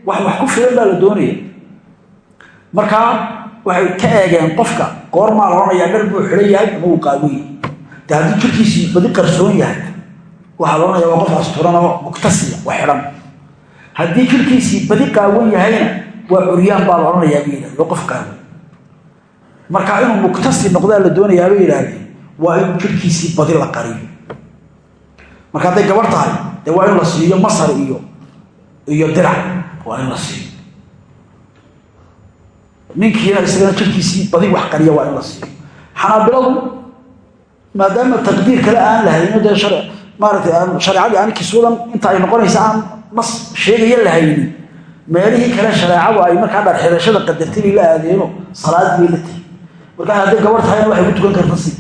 wax wax ku filan baa la doonaya markaa waxay ka eegeen qofka goormaa la odhanayaa dhar buu xidhan yahay ama uu de haddii jirkiisii badi qarsoon yahay waxaa la odhanaya waa qof asturan oo muktasiya wax xidhan. Haddii jirkiisii badi qaawan yahayna waa curyaan baa la odhanayaa bay yidhahdeen waa qof qaawan. Marka inuu muktasi noqdaa la doonayaa bay yidhaahdeen waa in jirkiisii badi la qariyo marka hadday gabar tahay dee waa in la siiyo masar iyo iyo dirac. Waa in la siiyo. Ninkiina isagana jirkiisii badi wax qariya waa in la siiyo. Xanaabiladu maadaama taqdiir kale aan lahayno dee aan shareecadii aan kiswadan inta ay noqonaysa aan nas sheegaya lahaynin meelihii kale shareecadu ay markaa dharxirashada qadartay bay la aadeeno salaad bay la tahi markaa hadday gabar tahayna waxay ku tukan karta si.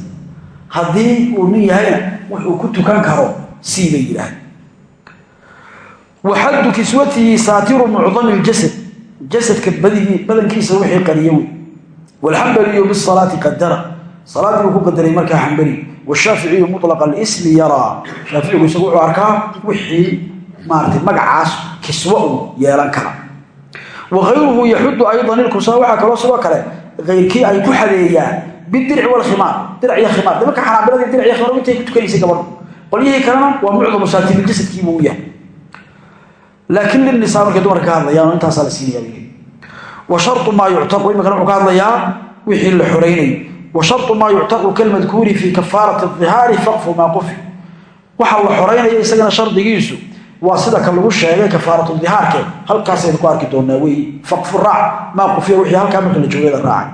Haddii uu nin yahayna wuxuu ku tukan karo sii bay yidhaahda waxaddu kiswatihi saatiru mucdami ljasad jasadka badankiisa wixii qariya wey walxambaliyu bisalaati qadara salaadii buu ku qadaray markaa xambali washaaficiyu mulaqa alismi yaraa shaaficigu isagu wuxuu arkaa wixii maaratay magacaas kiswo uu yeelan kara. Waayruhu yaxudu aydan ilkusa waxaa kaloo sidoo kale ayrkii ay ku xadeeyaan bidirci walkhimaar dirac iyo khimaar. Marka xanaabiladii dirac iyo khimaar qolyihii kalena waa mucdamu saatibiljasadkiibuu u yahay. Laakiin lilnisaa markay dumarka ka hadlayaan intaasaa la siinaya wa sharu maa yuctaqu imikana wuxuu ka hadlayaa wixii la xoraynayo wa sharu maa yuctaqu kalmadkuuri fii kafaarati dihaari faqfu maa qufi. Waxa la xoraynaya isagana shardigiisu waa sida ka lagu sheegay kafaaratu dihaarke halkaasaynu ku arki doonaa wey faqfu raac. Maa qufiya wixii halkaa marka la joogay la raacay.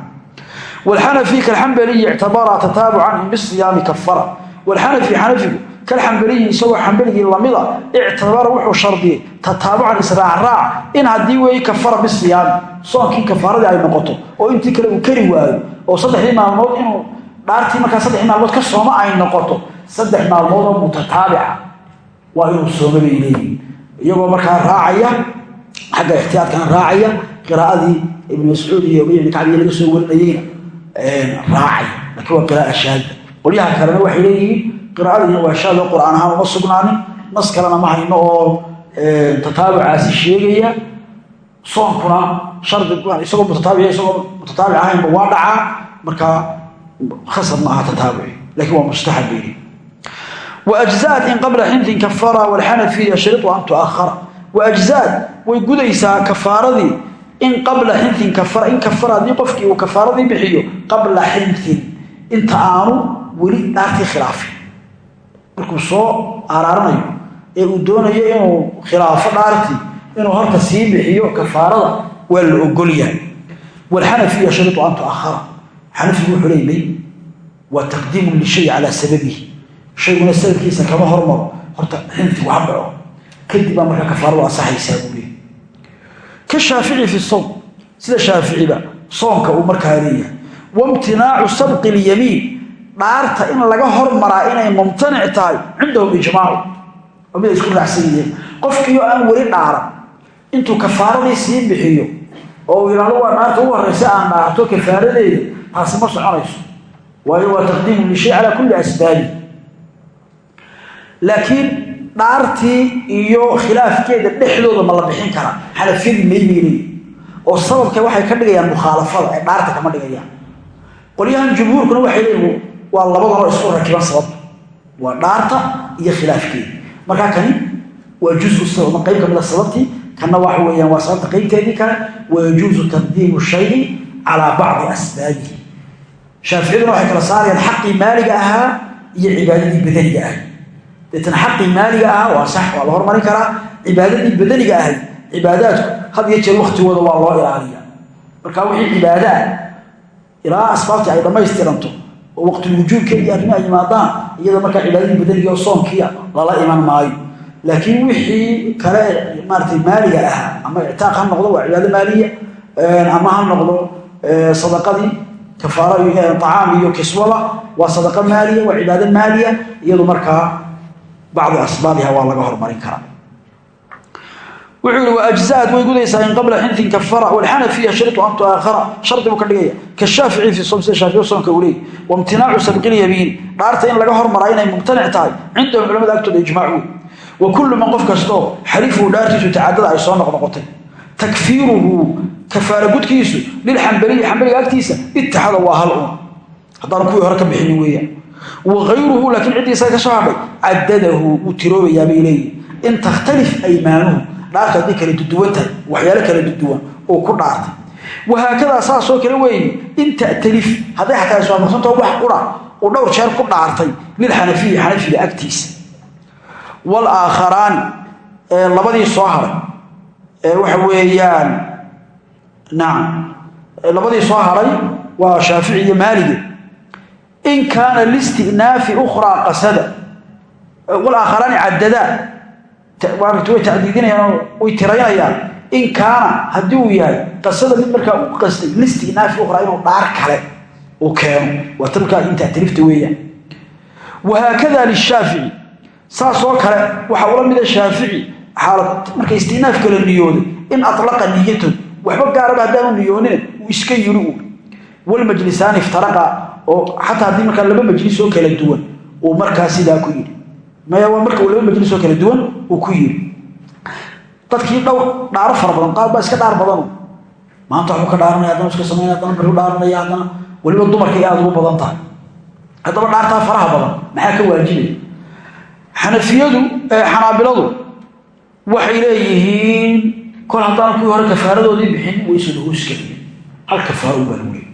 Walxanafi kalxambaliyi ictabara tataabucan bisiyaami kafara walxanafi xanafigu kalxambaliyi isagoo xambaligii lamida ictabara wuxuu shardiyey tataabucan israacraac in haddii weeye kafara bisiyaami soonkii kafaaradii ay noqoto oo intii kale uu kari waayo oo saddexdii maalmood inuu dhaartii markaa saddexdii maalmood ka sooma ay noqoto saddex maalmood oo mutataabica waa inuu sooma bay leeyihiin iyagoo markaa raacaya xagga ixtiyaadkana raacaya qiraa'adii ibnu mascuud iyo ubay ibni kacbiya laga soo warinayeyna raacay laakiin waa qira'a shaada qolyaha kalena waxay leeyihiin qiraa'adiina waa shaado qur'aan ahaan uma sugnaanin. Nas kalena ma hayno oo tataabucaasi sheegaya. Soonkuna shardi isagoo mutataabic isagoo mutataabic ahaynba waa dhacaa. Markaa khasab ma aha tataabuci. Lakiin waa mustaxab bayli waajzaad in qabla xintin kafara walxanafi yashriu an tuahara waajzaad way gudaysaa kafaaradii in qabla xintin kafara in kafara haddii qofkii uu kafaaradii bixiyo qabla xintin inta aanu weli dhaartii khilaafin markuu soo araaranayo ee uu doonayo inuu khilaafo dhaartii inuu horta sii bixiyo kafaarada waa la ogol yahay. Walxanafi yashriu an tuahara xanafigu wuxuu leymay waa taqdiimu lishay calaa sababihi. Shayguna sababkiisa kama hormaro horta xintigu ha dhaco kadib baa markaa kafaaradu asaxaysaa buu leeyahy ka shaafici fi sowm sida shaaficiba soonka uu markaa leeyahay waimtinaacu sabqi ilyamiin dhaarta in laga hormaraa inay mumtanic tahay cindahum ijmaacu oo mid isku raacsan yihiin. Aan weli dhaaran intuu kafaaradii sii bixiyo oo uu yidhahdo waa dhaarta ugu horraysa aan dhaarto kafaaradeeda taasi ma soconayso. Waayo waa taqdiimu lishay calaa kulli asbaabi laakiin dhaartii iyo khilaafkeeda dhexdooda ma la bixin karaa. Xanafiyadii maymayleyi oo sababka waxay ka dhigayaan mukhaalafada ay dhaarta kama dhigayaan. Qolyahan jumhuurkuna waxay leeyihiin waa labadanoo isku rakiban sababta waa dhaarta iyo khilaafkeeda markaa kani waa juzu sabab qayb ka mida sababtii. Kana waxa weeyaan waa sababta qaybteedii kale wayajuuzu taqdiimu shayi calaa bacdi asbaabihi. Shaaficiyaduna waxay kala saarayaan xaqii maaliga ahaa iyo cibaadadii badaniga ahay deetana xaqii maaliga ahaa waa sax waa la hormarin karaa. Cibaadadii badaniga ahay cibaadaadku had iyo jeer waktigooda waa loo ilaaliya marka wixii cibaada ah ilaa asbaabtii ay dhammaystiranto oo waqtulwujuubka iyo arrimi ay yimaadaan iyada markaa cibaadadii badaniga oo soonkiia lala iman maayo. Laakiin wixii kale maaratay maaliga ahaa ama ictaaq ha noqdo waa cibaado maaliya ama ha noqdo sadaqadii kafaara acaam iyo kiswada waa sadaqa maaliya waa cibaado maaliya iyadu markaa bacdi asbaabiha waa laga hormarin karaa wuxuu yihi waajzaad way gudaysaa in qabla xintin kafara walxanafiya sharitu an tuaakhara shardi buu ka dhigaya kashaafici fi som sida shaafici soonka uu leeyay waimtinaacu sabqilyabiin dhaarta in laga hormaraa inay mumtanic tahay cindahum culamada agtooda ijmaac wey wa kullu man qof kastoo xarifuhu dhaartiisu tacadada ay soo noqnoqotay. Takfiiruhu kafaara gudkiisu lilxambaliyi xambaliga agtiisa itixada waa hal un haddaan kuwii hore ka bixinin weeyaan. Wa hayruhu laakiin takhtalif aymaanuhu dhaarta hadday kala duduwan tahay waxyaalo kala duduwan oo ku dhaartay. Wahaakadaa saasoo kale weeye in ta'talif hadday xataa iswaafaqsantao wax qura uu dhowr jeer ku dhaartay lilxanafiyi xanafiga agtiisa. Waalaakharaani ee labadii soo haray waxa weeyaan nacam labadii soo haray waa shaafici iyo maalige in kaana listinaafi ukhraa qasada walaaakharaani cadadaa way tacdiidinayaan way tiraynayaan in kaana haddii uu yahay qasada mid markaa u qastay listinaafi ukhraa inuu dhaar kale uu keeno. Waa ta markaa in ta'taliifta weeyaan. Wahaakada lishaafici. Saasoo kale waxaa ula mida shaafici xaalad marka istinaaf kala niyooday in alaqa niyatan waxba gaaraba haddaanu niyoonina uu iska yiri u walmajlisaani iftaraqa oo xataa haddii markaa laba majlis oo kala duwan uu markaa sidaa ku yidhi maya waa marka uu laba majlis oo kala duwan uu ku yidhi dadkii dhowr dhaaro fara badan baa iska dhaar badanu maanta waxuu ka dhaaranaya haddana iska samaynaya haddana bari u dhaaranaya weliba dumarkay aada ugu badan tahay. Haddaba dhaartaa faraha badan maxaa ka waajibaya xanafiyadu xanaabiladu waxay leeyihiin kol haddaan kuwii hore kafaaradoodii bixin waysada hoosgeliya hal kafaaro lagu leeyay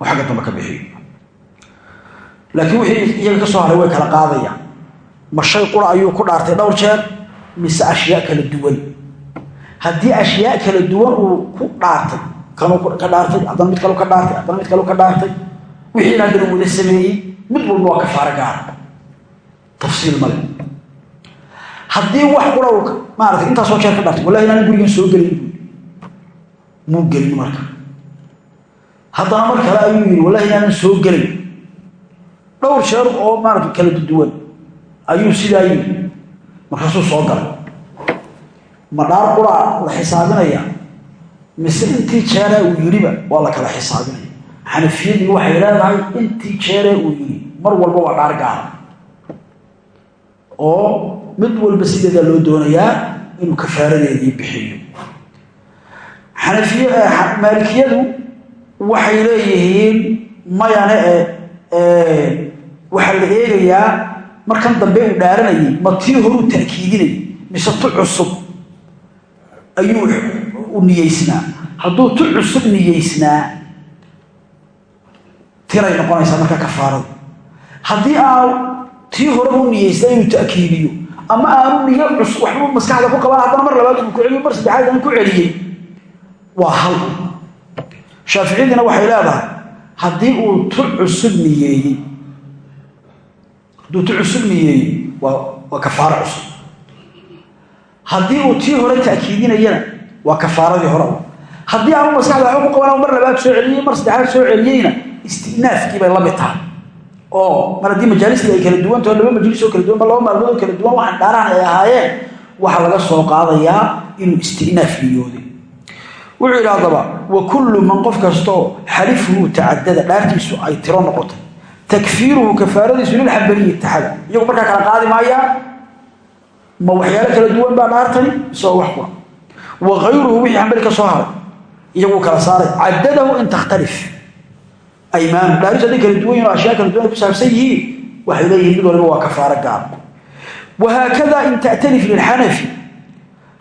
oo dambe ka bixiyo laakiin wixii iyaga ka soo haray way kala qaadayaan ma shay ayuu ku dhaartay dhowr jeer mise ashyaa kala duwan? Haddii ashyaa kala duwan uu ku dhaartay ka dhaartay haddana mid kalu ka dhaartay haddana mid kalu ka dhaartay wixiina haddana wada sameeyey mid walba waa kafaaro gaara tafsiil male haddii wax qura maarata intaasoo jeer ka dhaartay wallahi inaan gurigan soo gelin. Muu gelin marka. Haddana mar kale ayuu yidhi wallahi inaanan soo gelin. Dhowr jeer oo maarata kala duwan ayuu sidaa yidhi markaasuu soo galay. Ma dhaar qura la xisaabinaya mise intii jeeree uu yidhiba waa la kala xisaabinaya xanafiyadii waxay leedahay intii jeeree uu yidhi mar walba waa dhaar gaara oo mid walba sideedaa loo doonayaa inuu kafaaradeedii bixiyo. Xanafiy maalikiyadu waxay leeyihiin mayane e waxaa la eegayaa markan dambe uu dhaaranayay ma tii horuu ta'kiidinayay mise tu cusub. Ayuu u niyeysnaa hadduu tu cusub niyeysnaa tiray noqonaysaa marka kafaarada haddii aanu tii hore u niyeysnaa inuu ta'kiidiyo ama aanu niyo cus waxbuu maskaxda ku qabaan haddana mar labaad uu ku celiyo mar saddexaad aan ku celiyey waa hal. Shaaficiyadiina waxay leedahay haddii uu tu cusub niyeeyey hadduu tu cusub niyeeyey waa kafaaro cusub. Haddii uu tii hore ta'kiidinayana waa kafaaradii hore. Haddii aanu maskaxda waxba ku qabaan mar labaad soo celiyey mar saddexaad soo celiyeyna istinaafkii bay la mid tahay. Oo mar haddii majaalistii ay kala duwantaho laba majlis oo kala duwan ba laba maalmood oo kala duwan waxaan dhaarahan ay ahaayeen waxaa laga soo qaadayaa inuu istinaaf niyooday wuxuu yidhi wa kullu man qof kastoo xalifuhu tacadada dhaartiisu ay tiro noqotay takfiiruhu kafaaradiisu lilxambaliyi taxad iyagu markaa kala qaadi maayaa ma waxyaalo kala duwan baa dhaartani isagoo wax kula wa ayruhu wixii xambali ka soo haray iyaguu kala saaray cadadahu in takhtalif aymaanu dhaaris hadday kala duwan yihiin o ashyaa kala duwan ay ku saabsan yihiin waxay leeyihiin mid waliba waa kafaaro gaar. Wahaakada in ta'tanif lilxanafi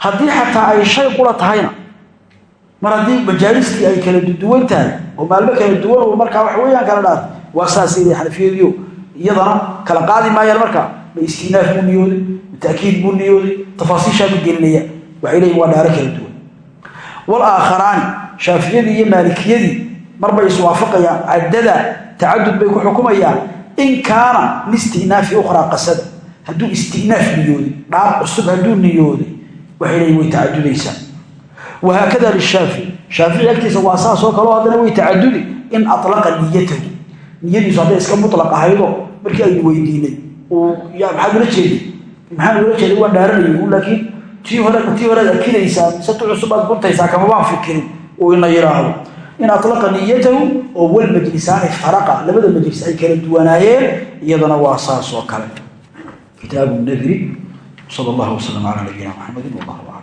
haddii xataa ay shay dhaartay waa saasay leeyihiin xanafiyadiyo iyadana kala qaadi maayaan markaa ma istinaaf buu niyooday ma ta'kiid buu niyooday tafaasiishaa ma gelinaya. Waxay leeyihiin waa dhaaro kala duwan. Walaaakharaani shaaficiyadii iyo maalikiyadii marbay iswaafaqayaan caddada tacadud bay ku xukumayaan. In kaana liistinaafi ukhraa qasada hadduu istinaaf niyooday dhaar cusub hadduu niyooday waxay leeyihiin way tacadudaysaa. Wahaakada lishaafici shaafici agtiisa waa in alaqa niyatahu niyadiisu hadday iska mulaq ahaydo markii aynu weydiinay maxaad ula jeeday? Maxaan ula jeeday? Waa dhaaranayay laakiin tii hore tii horead akinaysaa mise tu cusub aad guntaysaa kamabaan fikirin uu ina yidhaahdo in alaqa niyatahu oo wal majlisaani iftaraqa labada majlis ay kala duwanaayeen iyadana waa saas oo kale. Kitaabu nadri sal allahu wasalam calaa nabiyina maxamedin wallahu aclam